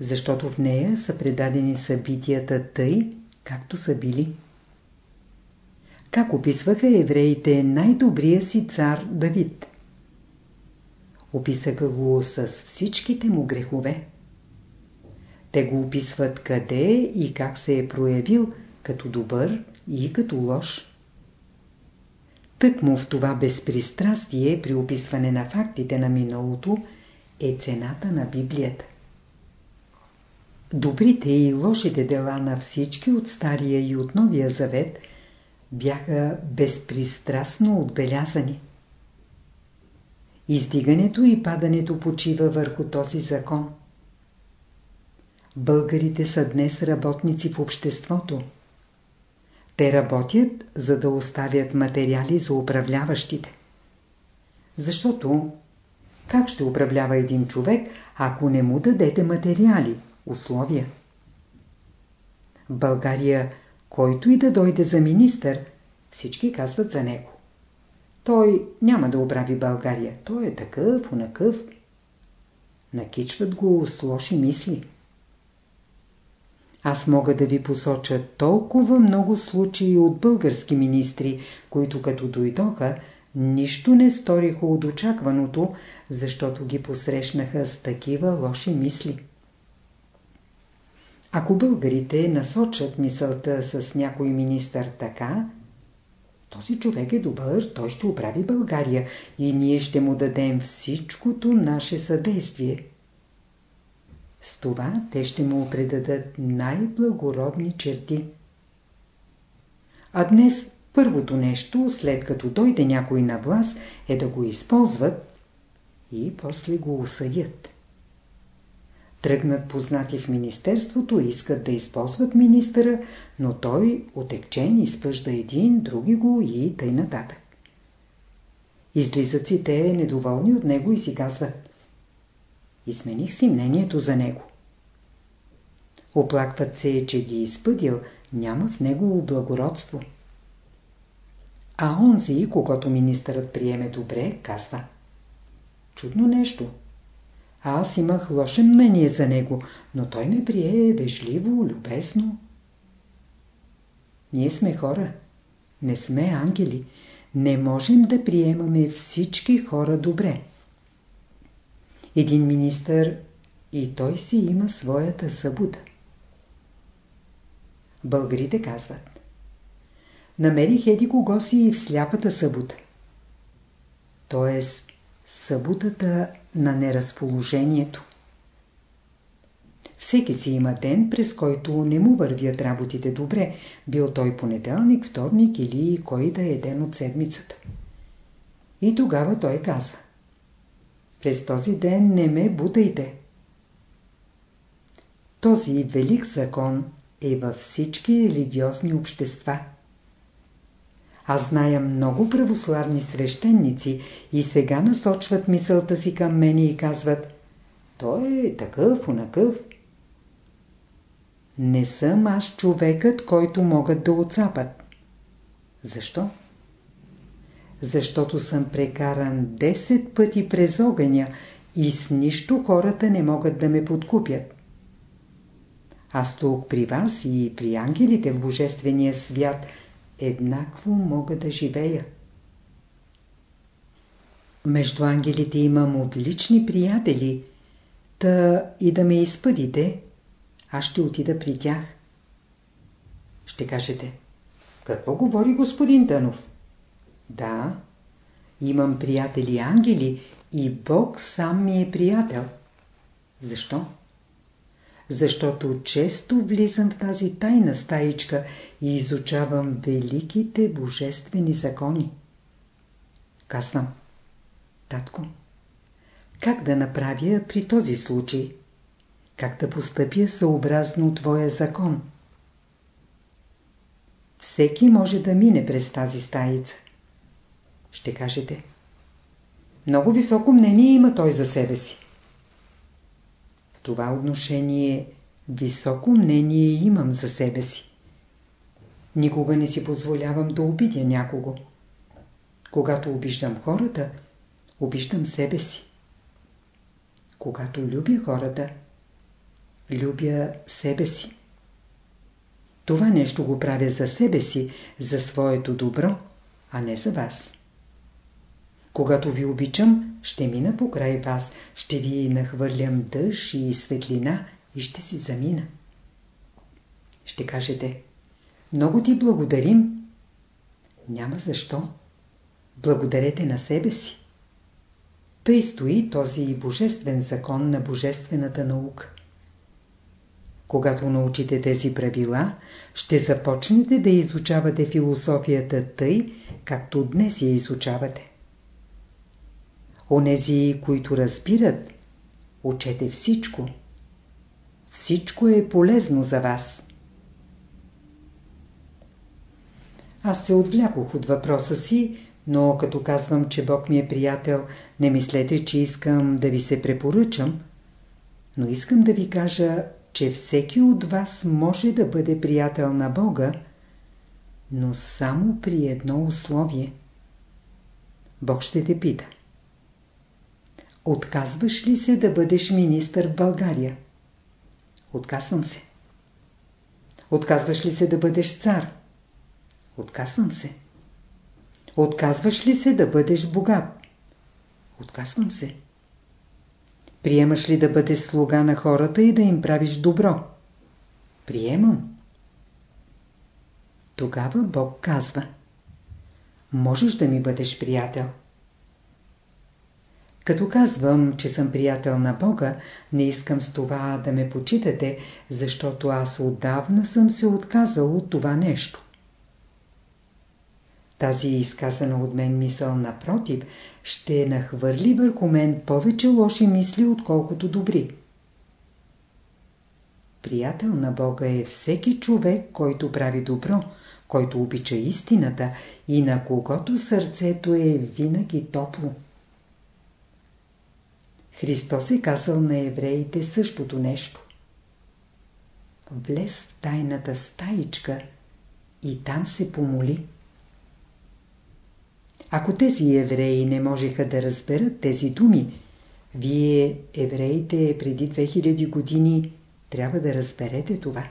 защото в нея са предадени събитията тъй, както са били. Как описваха евреите най-добрия си цар Давид? Описаха го с всичките му грехове. Те го описват къде и как се е проявил като добър и като лош. Тъкмо в това безпристрастие при описване на фактите на миналото е цената на Библията. Добрите и лошите дела на всички от Стария и от Новия Завет бяха безпристрастно отбелязани. Издигането и падането почива върху този закон. Българите са днес работници в обществото. Те работят, за да оставят материали за управляващите. Защото как ще управлява един човек, ако не му дадете материали, условия? България, който и да дойде за министър, всички казват за него. Той няма да оправи България. Той е такъв, унакъв. Накичват го с лоши мисли. Аз мога да ви посоча толкова много случаи от български министри, които като дойдоха, нищо не сториха от очакваното, защото ги посрещнаха с такива лоши мисли. Ако българите насочат мисълта с някой министър така, този човек е добър, той ще оправи България и ние ще му дадем всичкото наше съдействие. С това те ще му предадат най-благородни черти. А днес първото нещо, след като дойде някой на власт, е да го използват и после го осъдят. Тръгнат познати в Министерството, искат да използват министъра, но той отекчен изпъжда един, други го и тъй нататък. Излизат си недоволни от него и си казват Измених си мнението за него. Оплакват се, че ги изпъдил, няма в него благородство. А онзи, когато министърът приеме добре, казва Чудно нещо. Аз имах лошо мнение за него, но той ме прие вежливо, любезно. Ние сме хора, не сме ангели. Не можем да приемаме всички хора добре. Един министър и той си има своята събуда. Българите казват Намерих еди кого си в сляпата събота. Тоест, събутата на неразположението. Всеки си има ден, през който не му вървят работите добре, бил той понеделник, вторник или кой да е ден от седмицата. И тогава той казва През този ден не ме бутайте. Този велик закон е във всички религиозни общества. Аз зная много православни свещеници и сега насочват мисълта си към мене и казват Той е такъв, онакъв. Не съм аз човекът, който могат да отцапат. Защо? Защото съм прекаран 10 пъти през огъня и с нищо хората не могат да ме подкупят. Аз тук при вас и при ангелите в Божествения свят еднакво мога да живея. Между ангелите имам отлични приятели, та и да ме изпъдите, аз ще отида при тях. Ще кажете, какво говори господин Тънов? Да, имам приятели ангели и Бог сам ми е приятел. Защо? Защото често влизам в тази тайна стаичка и изучавам великите божествени закони. Казвам, татко, как да направя при този случай? как да постъпя съобразно твоя закон. Всеки може да мине през тази стаица. Ще кажете. Много високо мнение има той за себе си. Това отношение високо мнение имам за себе си. Никога не си позволявам да обидя някого. Когато обиждам хората, обиждам себе си. Когато любя хората, любя себе си. Това нещо го правя за себе си, за своето добро, а не за вас. Когато ви обичам, ще мина покрай вас, ще ви нахвърлям дъжд и светлина и ще си замина. Ще кажете, много ти благодарим. Няма защо. Благодарете на себе си. Тъй стои този божествен закон на божествената наука. Когато научите тези правила, ще започнете да изучавате философията тъй, както днес я изучавате. Онези, които разбират, учете всичко. Всичко е полезно за вас. Аз се отвлякох от въпроса си, но като казвам, че Бог ми е приятел, не мислете, че искам да ви се препоръчам, но искам да ви кажа че всеки от вас може да бъде приятел на Бога, но само при едно условие. Бог ще те пита. Отказваш ли се да бъдеш министър в България? Отказвам се. Отказваш ли се да бъдеш цар? Отказвам се. Отказваш ли се да бъдеш богат? Отказвам се. Приемаш ли да бъдеш слуга на хората и да им правиш добро? Приемам. Тогава Бог казва Можеш да ми бъдеш приятел. Като казвам, че съм приятел на Бога, не искам с това да ме почитате, защото аз отдавна съм се отказал от това нещо. Тази изказана от мен мисъл, напротив, ще нахвърли върху мен повече лоши мисли, отколкото добри. Приятел на Бога е всеки човек, който прави добро, който обича истината и на когото сърцето е винаги топло. Христос е казал на евреите същото нещо. Влез в тайната стаичка и там се помоли. Ако тези евреи не можеха да разберат тези думи, вие, евреите, преди 2000 години, трябва да разберете това.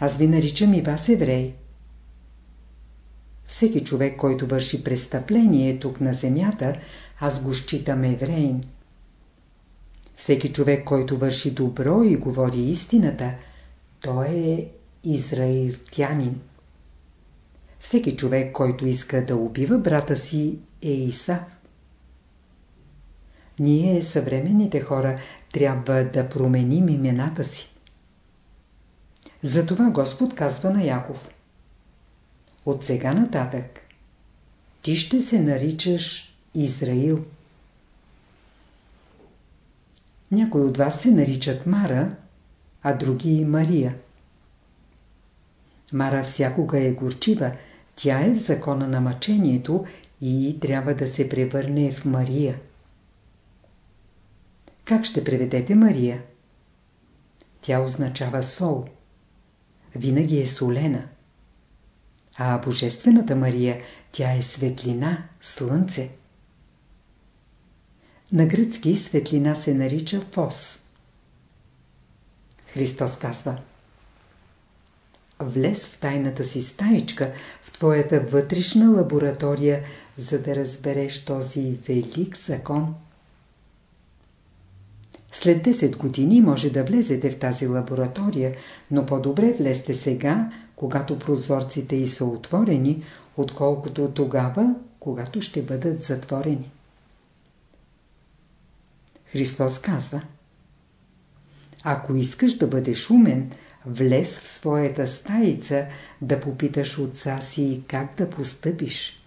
Аз ви наричам и вас евреи. Всеки човек, който върши престъпление тук на земята, аз го считам евреин. Всеки човек, който върши добро и говори истината, той е израилтянин. Всеки човек, който иска да убива брата си, е Исав. Ние, съвременните хора, трябва да променим имената си. Затова Господ казва на Яков. От сега нататък ти ще се наричаш Израил. Някои от вас се наричат Мара, а други Мария. Мара всякога е горчива, тя е в закона на мъчението и трябва да се превърне в Мария. Как ще преведете Мария? Тя означава сол. Винаги е солена. А Божествената Мария, тя е светлина, слънце. На гръцки светлина се нарича фос. Христос казва Влез в тайната си стаичка, в твоята вътрешна лаборатория, за да разбереш този велик закон. След 10 години може да влезете в тази лаборатория, но по-добре влезте сега, когато прозорците й са отворени, отколкото тогава, когато ще бъдат затворени. Христос казва Ако искаш да бъдеш умен, влез в своята стаица да попиташ отца си как да постъпиш.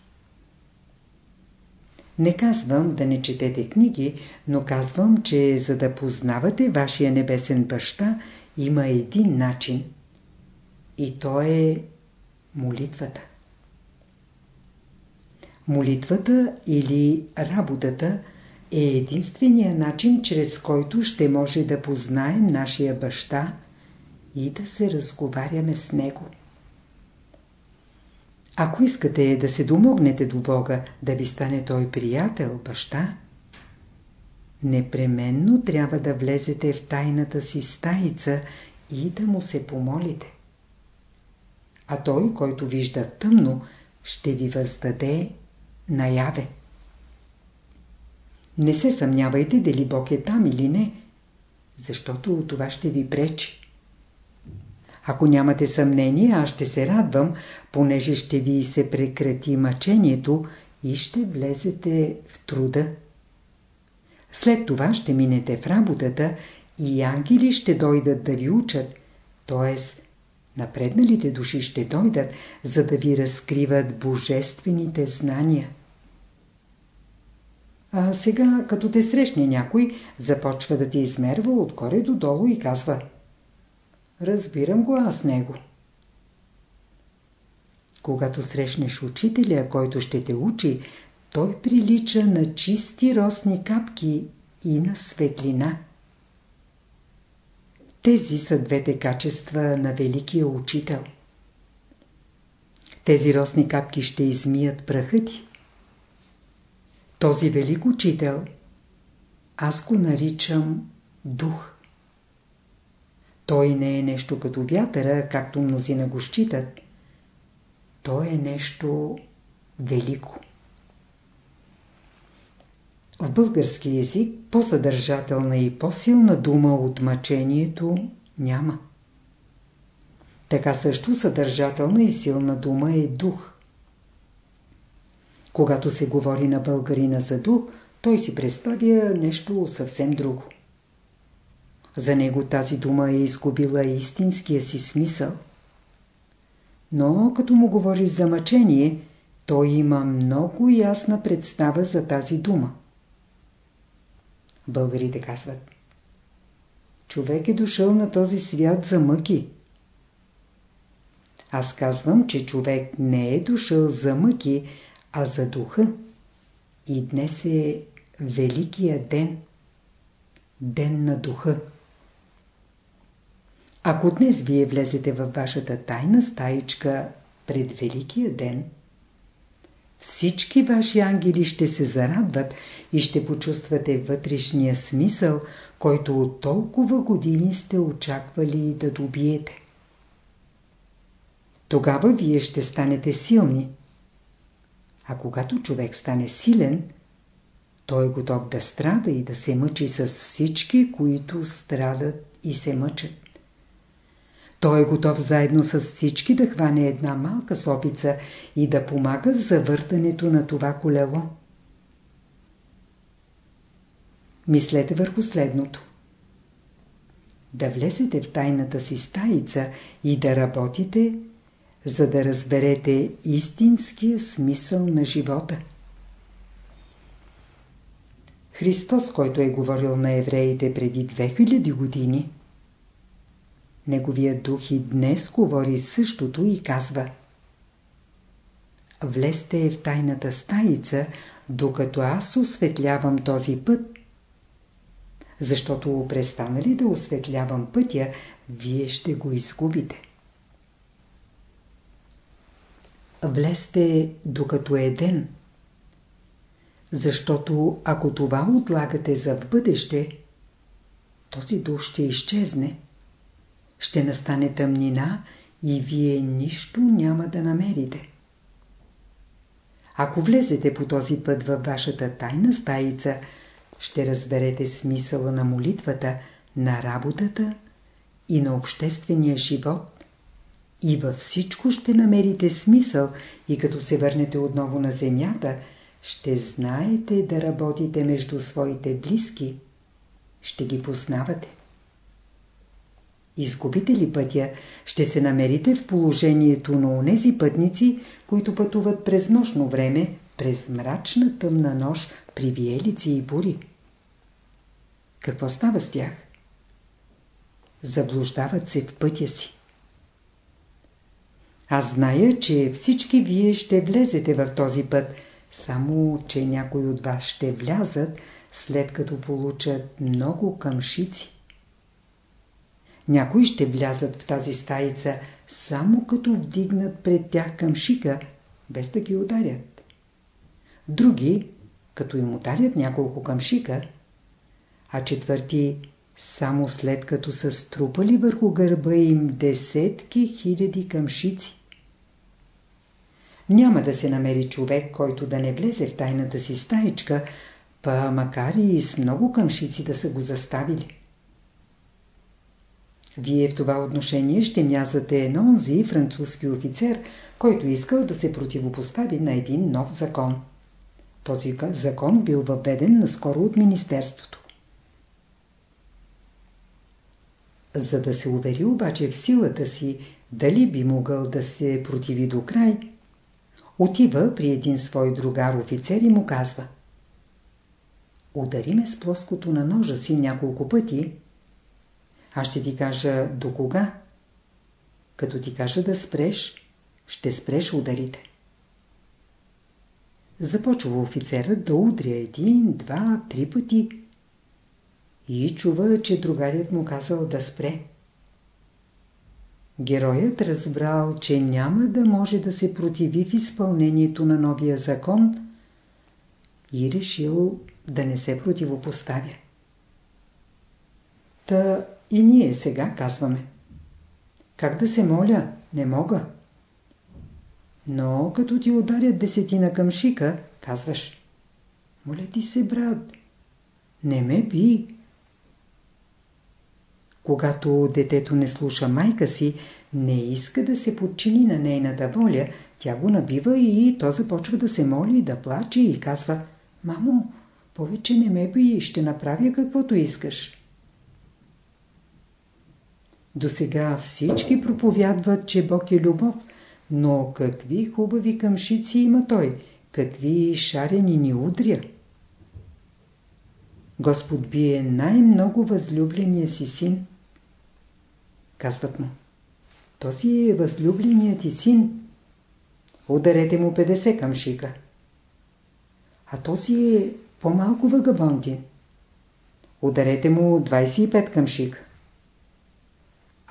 Не казвам да не четете книги, но казвам, че за да познавате вашия небесен баща, има един начин. И то е молитвата. Молитвата или работата е единствения начин, чрез който ще може да познаем нашия баща и да се разговаряме с него. Ако искате да се домогнете до Бога, да ви стане Той приятел, баща, непременно трябва да влезете в тайната си стаица и да му се помолите. А Той, който вижда тъмно, ще ви въздаде наяве. Не се съмнявайте дали Бог е там или не, защото това ще ви пречи. Ако нямате съмнение, аз ще се радвам, понеже ще ви се прекрати мъчението и ще влезете в труда. След това ще минете в работата и ангели ще дойдат да ви учат, т.е. напредналите души ще дойдат, за да ви разкриват божествените знания. А сега, като те срещне някой, започва да ти измерва отгоре до долу и казва – Разбирам го аз него. Когато срещнеш учителя, който ще те учи, той прилича на чисти росни капки и на светлина. Тези са двете качества на великия учител. Тези росни капки ще измият праха ти. Този велик учител, аз го наричам дух. Той не е нещо като вятъра, както мнозина го считат. Той е нещо велико. В български язик по-съдържателна и по-силна дума от мъчението няма. Така също съдържателна и силна дума е дух. Когато се говори на българина за дух, той си представя нещо съвсем друго. За него тази дума е изгубила истинския си смисъл. Но като му говори за мъчение, той има много ясна представа за тази дума. Българите казват Човек е дошъл на този свят за мъки. Аз казвам, че човек не е дошъл за мъки, а за духа. И днес е Великия ден. Ден на духа. Ако днес вие влезете във вашата тайна стаичка пред Великия ден, всички ваши ангели ще се зарадват и ще почувствате вътрешния смисъл, който от толкова години сте очаквали да добиете. Тогава вие ще станете силни. А когато човек стане силен, той е готов да страда и да се мъчи с всички, които страдат и се мъчат. Той е готов заедно с всички да хване една малка сопица и да помага в завъртането на това колело. Мислете върху следното. Да влезете в тайната си стаица и да работите, за да разберете истинския смисъл на живота. Христос, който е говорил на евреите преди 2000 години, Неговия дух и днес говори същото и казва Влезте в тайната стаица, докато аз осветлявам този път. Защото престанали да осветлявам пътя, вие ще го изгубите. Влезте докато е ден. Защото ако това отлагате за в бъдеще, този дух ще изчезне ще настане тъмнина и вие нищо няма да намерите. Ако влезете по този път във вашата тайна стаица, ще разберете смисъла на молитвата, на работата и на обществения живот и във всичко ще намерите смисъл и като се върнете отново на земята, ще знаете да работите между своите близки, ще ги познавате. Изгубите ли пътя, ще се намерите в положението на онези пътници, които пътуват през нощно време, през мрачна тъмна нощ, при виелици и бури. Какво става с тях? Заблуждават се в пътя си. Аз зная, че всички вие ще влезете в този път, само че някои от вас ще влязат, след като получат много къмшици. Някои ще влязат в тази стаица, само като вдигнат пред тях към шика, без да ги ударят. Други, като им ударят няколко към шика, а четвърти, само след като са струпали върху гърба им десетки хиляди къмшици. Няма да се намери човек, който да не влезе в тайната си стаичка, па макар и с много къмшици да са го заставили. Вие в това отношение ще мязате еднонзи французски офицер, който искал да се противопостави на един нов закон. Този закон бил въведен наскоро от Министерството. За да се увери обаче в силата си, дали би могъл да се противи до край, отива при един свой другар офицер и му казва Удари ме с плоското на ножа си няколко пъти, аз ще ти кажа до кога. Като ти кажа да спреш, ще спреш ударите. Започва офицерът да удря един, два, три пъти и чува, че другарят му казал да спре. Героят разбрал, че няма да може да се противи в изпълнението на новия закон и решил да не се противопоставя. Та и ние сега казваме. Как да се моля? Не мога. Но като ти ударят десетина към шика, казваш. Моля ти се, брат. Не ме би. Когато детето не слуша майка си, не иска да се подчини на нейната воля, тя го набива и то започва да се моли, да плаче и казва «Мамо, повече не ме би, ще направя каквото искаш». До сега всички проповядват, че Бог е любов, но какви хубави къмшици има Той, какви шарени ни удря. Господ бие най-много възлюбления си син. Казват му, този е възлюбленият ти син. Ударете му 50 къмшика. А този е по-малко вагабонтин. Ударете му 25 къмшика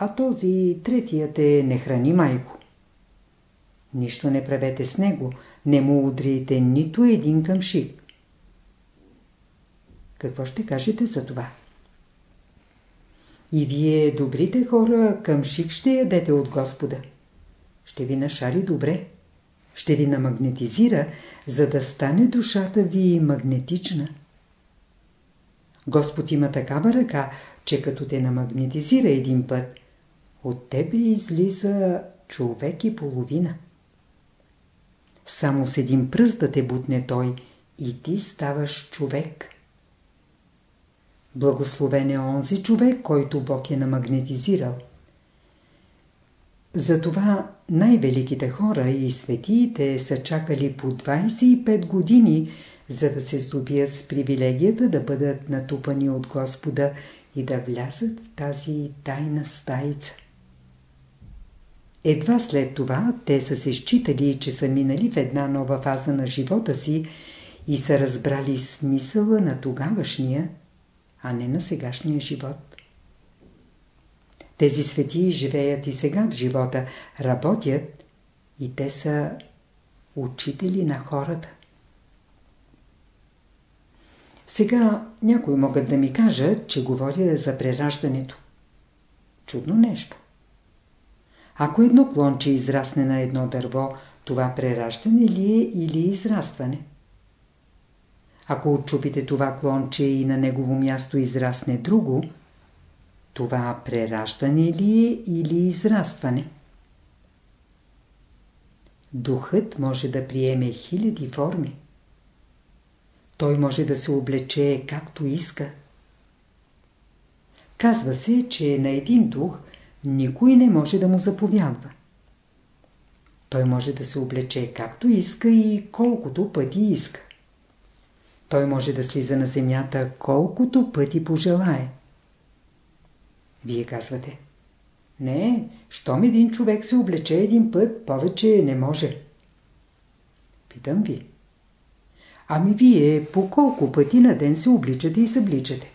а този третият е не храни майко. Нищо не правете с него, не му удрите нито един къмшик. Какво ще кажете за това? И вие, добрите хора, къмшик ще ядете от Господа. Ще ви нашари добре. Ще ви намагнетизира, за да стане душата ви магнетична. Господ има такава ръка, че като те намагнетизира един път, от тебе излиза човек и половина. Само с един пръст да те бутне той и ти ставаш човек. Благословен е онзи човек, който Бог е намагнетизирал. Затова най-великите хора и светиите са чакали по 25 години, за да се здобият с привилегията да бъдат натупани от Господа и да влязат в тази тайна стаица. Едва след това те са се считали, че са минали в една нова фаза на живота си и са разбрали смисъла на тогавашния, а не на сегашния живот. Тези светии живеят и сега в живота, работят и те са учители на хората. Сега някои могат да ми кажат, че говоря за прераждането. Чудно нещо. Ако едно клонче израсне на едно дърво, това прераждане ли е или израстване? Ако отчупите това клонче и на негово място израсне друго, това прераждане ли е или израстване? Духът може да приеме хиляди форми. Той може да се облече както иска. Казва се, че на един дух никой не може да му заповядва. Той може да се облече както иска и колкото пъти иска. Той може да слиза на земята колкото пъти пожелае. Вие казвате. Не, щом един човек се облече един път, повече не може. Питам ви. Ами вие по колко пъти на ден се обличате и събличате?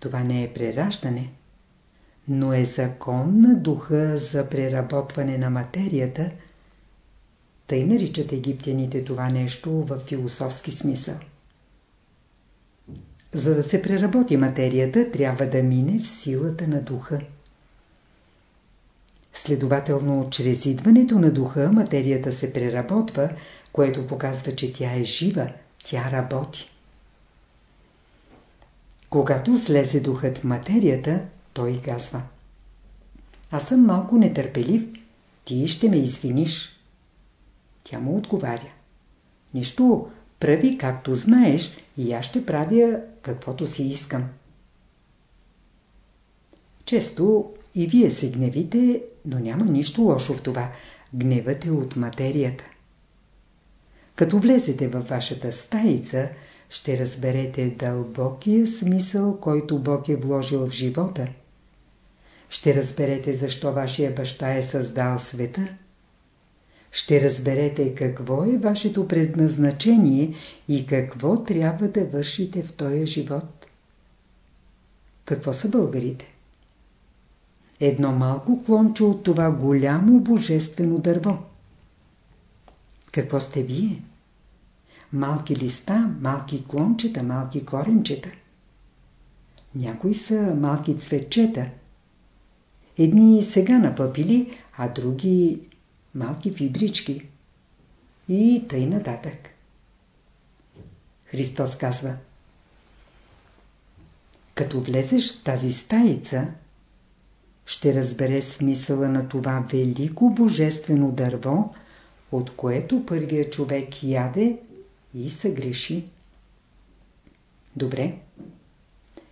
Това не е прераждане, но е закон на духа за преработване на материята. Тъй наричат египтяните това нещо в философски смисъл. За да се преработи материята, трябва да мине в силата на духа. Следователно, чрез идването на духа материята се преработва, което показва, че тя е жива, тя работи. Когато слезе духът в материята, той казва Аз съм малко нетърпелив, ти ще ме извиниш. Тя му отговаря Нищо, прави както знаеш и аз ще правя каквото си искам. Често и вие се гневите, но няма нищо лошо в това. Гневът е от материята. Като влезете във вашата стаица, ще разберете дълбокия смисъл, който Бог е вложил в живота. Ще разберете защо вашия баща е създал света. Ще разберете какво е вашето предназначение и какво трябва да вършите в този живот. Какво са българите? Едно малко клонче от това голямо божествено дърво. Какво сте вие? Малки листа, малки клончета, малки коренчета. Някои са малки цветчета. Едни сега напъпили, а други малки фибрички. И тъй нататък. Христос казва Като влезеш в тази стаица, ще разбере смисъла на това велико божествено дърво, от което първият човек яде и съгреши. Добре.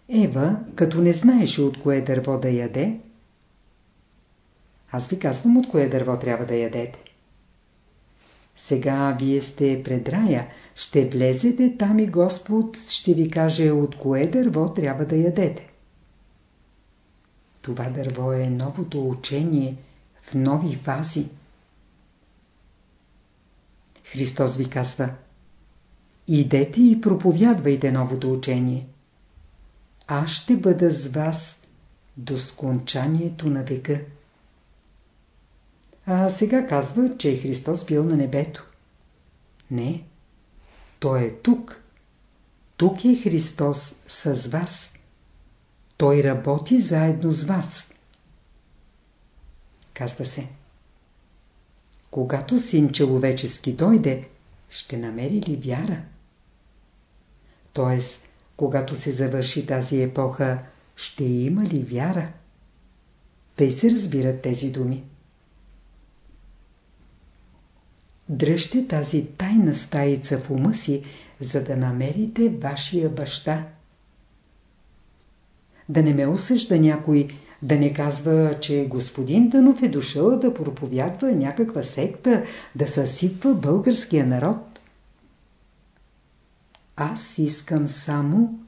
Ева, като не знаеше от кое дърво да яде, аз ви казвам от кое дърво трябва да ядете. Сега вие сте пред рая, ще влезете там и Господ ще ви каже от кое дърво трябва да ядете. Това дърво е новото учение в нови фази. Христос ви казва Идете и проповядвайте новото учение. Аз ще бъда с вас до скончанието на века. А сега казва, че Христос бил на небето. Не. Той е тук. Тук е Христос с вас. Той работи заедно с вас. Казва се. Когато син човечески дойде, ще намери ли вяра? Тоест, когато се завърши тази епоха, ще има ли вяра? Тъй се разбират тези думи. Дръжте тази тайна стаица в ума си, за да намерите вашия баща. Да не ме осъжда някой, да не казва, че господин Танов е дошъл да проповядва някаква секта, да съсипва българския народ. Аз искам само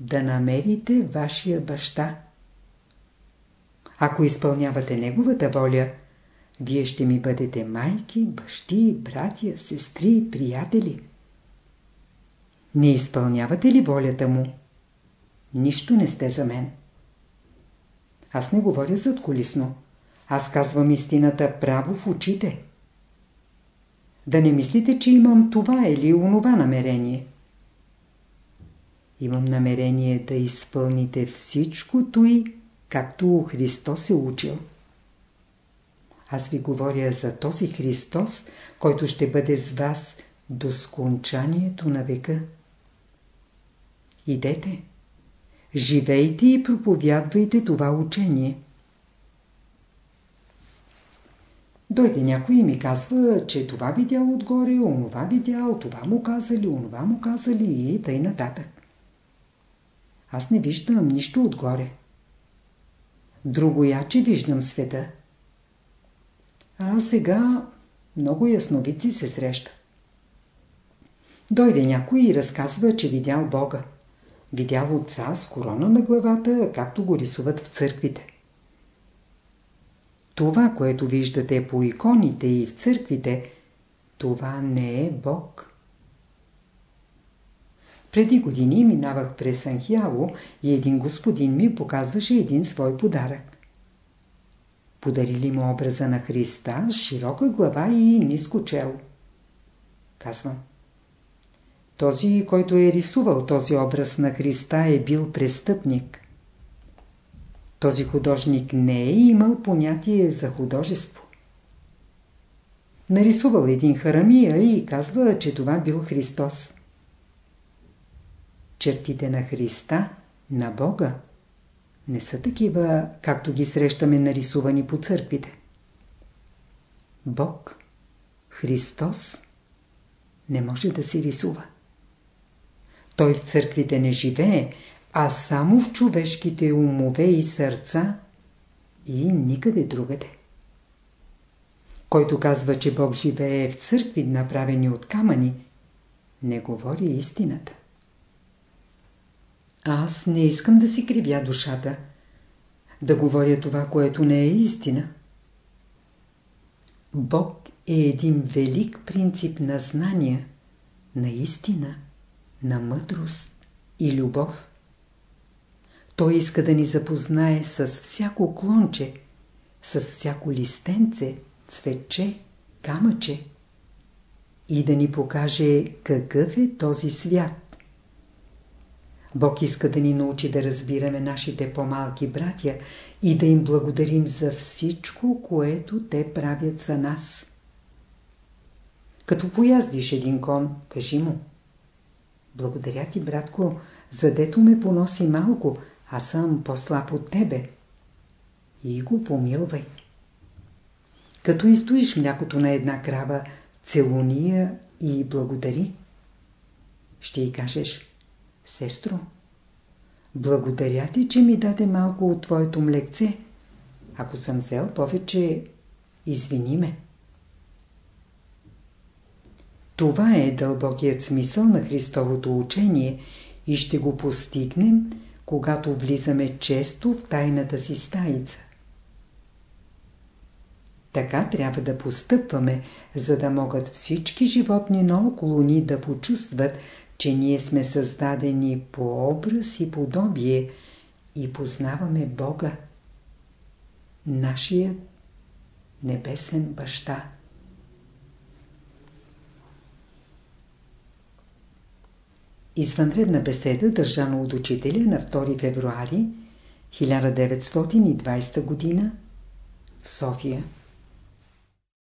да намерите вашия баща. Ако изпълнявате неговата воля, вие ще ми бъдете майки, бащи, братя, сестри, приятели. Не изпълнявате ли волята му? Нищо не сте за мен. Аз не говоря зад колисно. Аз казвам истината право в очите. Да не мислите, че имам това или онова намерение. Имам намерение да изпълните всичко той, както Христос е учил. Аз ви говоря за този Христос, който ще бъде с вас до скончанието на века. Идете, живейте и проповядвайте това учение. Дойде някой и ми казва, че това видял отгоре, онова видял, това му казали, онова му казали и тъй нататък. Аз не виждам нищо отгоре. Друго яче виждам света. А сега много ясновици се срещат. Дойде някой и разказва, че видял Бога. Видял отца с корона на главата, както го рисуват в църквите. Това, което виждате по иконите и в църквите, това не е Бог. Преди години минавах през Анхиало и един господин ми показваше един свой подарък. Подарили му образа на Христа с широка глава и ниско чело. Казвам. Този, който е рисувал този образ на Христа е бил престъпник. Този художник не е имал понятие за художество. Нарисувал един харамия и казва, че това бил Христос. Чертите на Христа, на Бога, не са такива, както ги срещаме нарисувани по църквите. Бог, Христос, не може да се рисува. Той в църквите не живее, а само в човешките умове и сърца и никъде другаде. Който казва, че Бог живее в църкви, направени от камъни, не говори истината. Аз не искам да си кривя душата, да говоря това, което не е истина. Бог е един велик принцип на знания, на истина, на мъдрост и любов. Той иска да ни запознае с всяко клонче, с всяко листенце, цветче, камъче и да ни покаже какъв е този свят. Бог иска да ни научи да разбираме нашите по-малки братя и да им благодарим за всичко, което те правят за нас. Като пояздиш един кон, кажи му Благодаря ти, братко, задето ме поноси малко, аз съм по-слаб от тебе. И го помилвай. Като изстоиш млякото на една крава, целуния и благодари. Ще й кажеш – Сестро, благодаря ти, че ми даде малко от твоето млекце. Ако съм взел повече, извини ме. Това е дълбокият смисъл на Христовото учение и ще го постигнем, когато влизаме често в тайната си стаица. Така трябва да постъпваме, за да могат всички животни наоколо ни да почувстват, че ние сме създадени по образ и подобие и познаваме Бога. Нашият небесен баща. Извънредна беседа, държана от учителя на 2 февруари 1920 г. в София.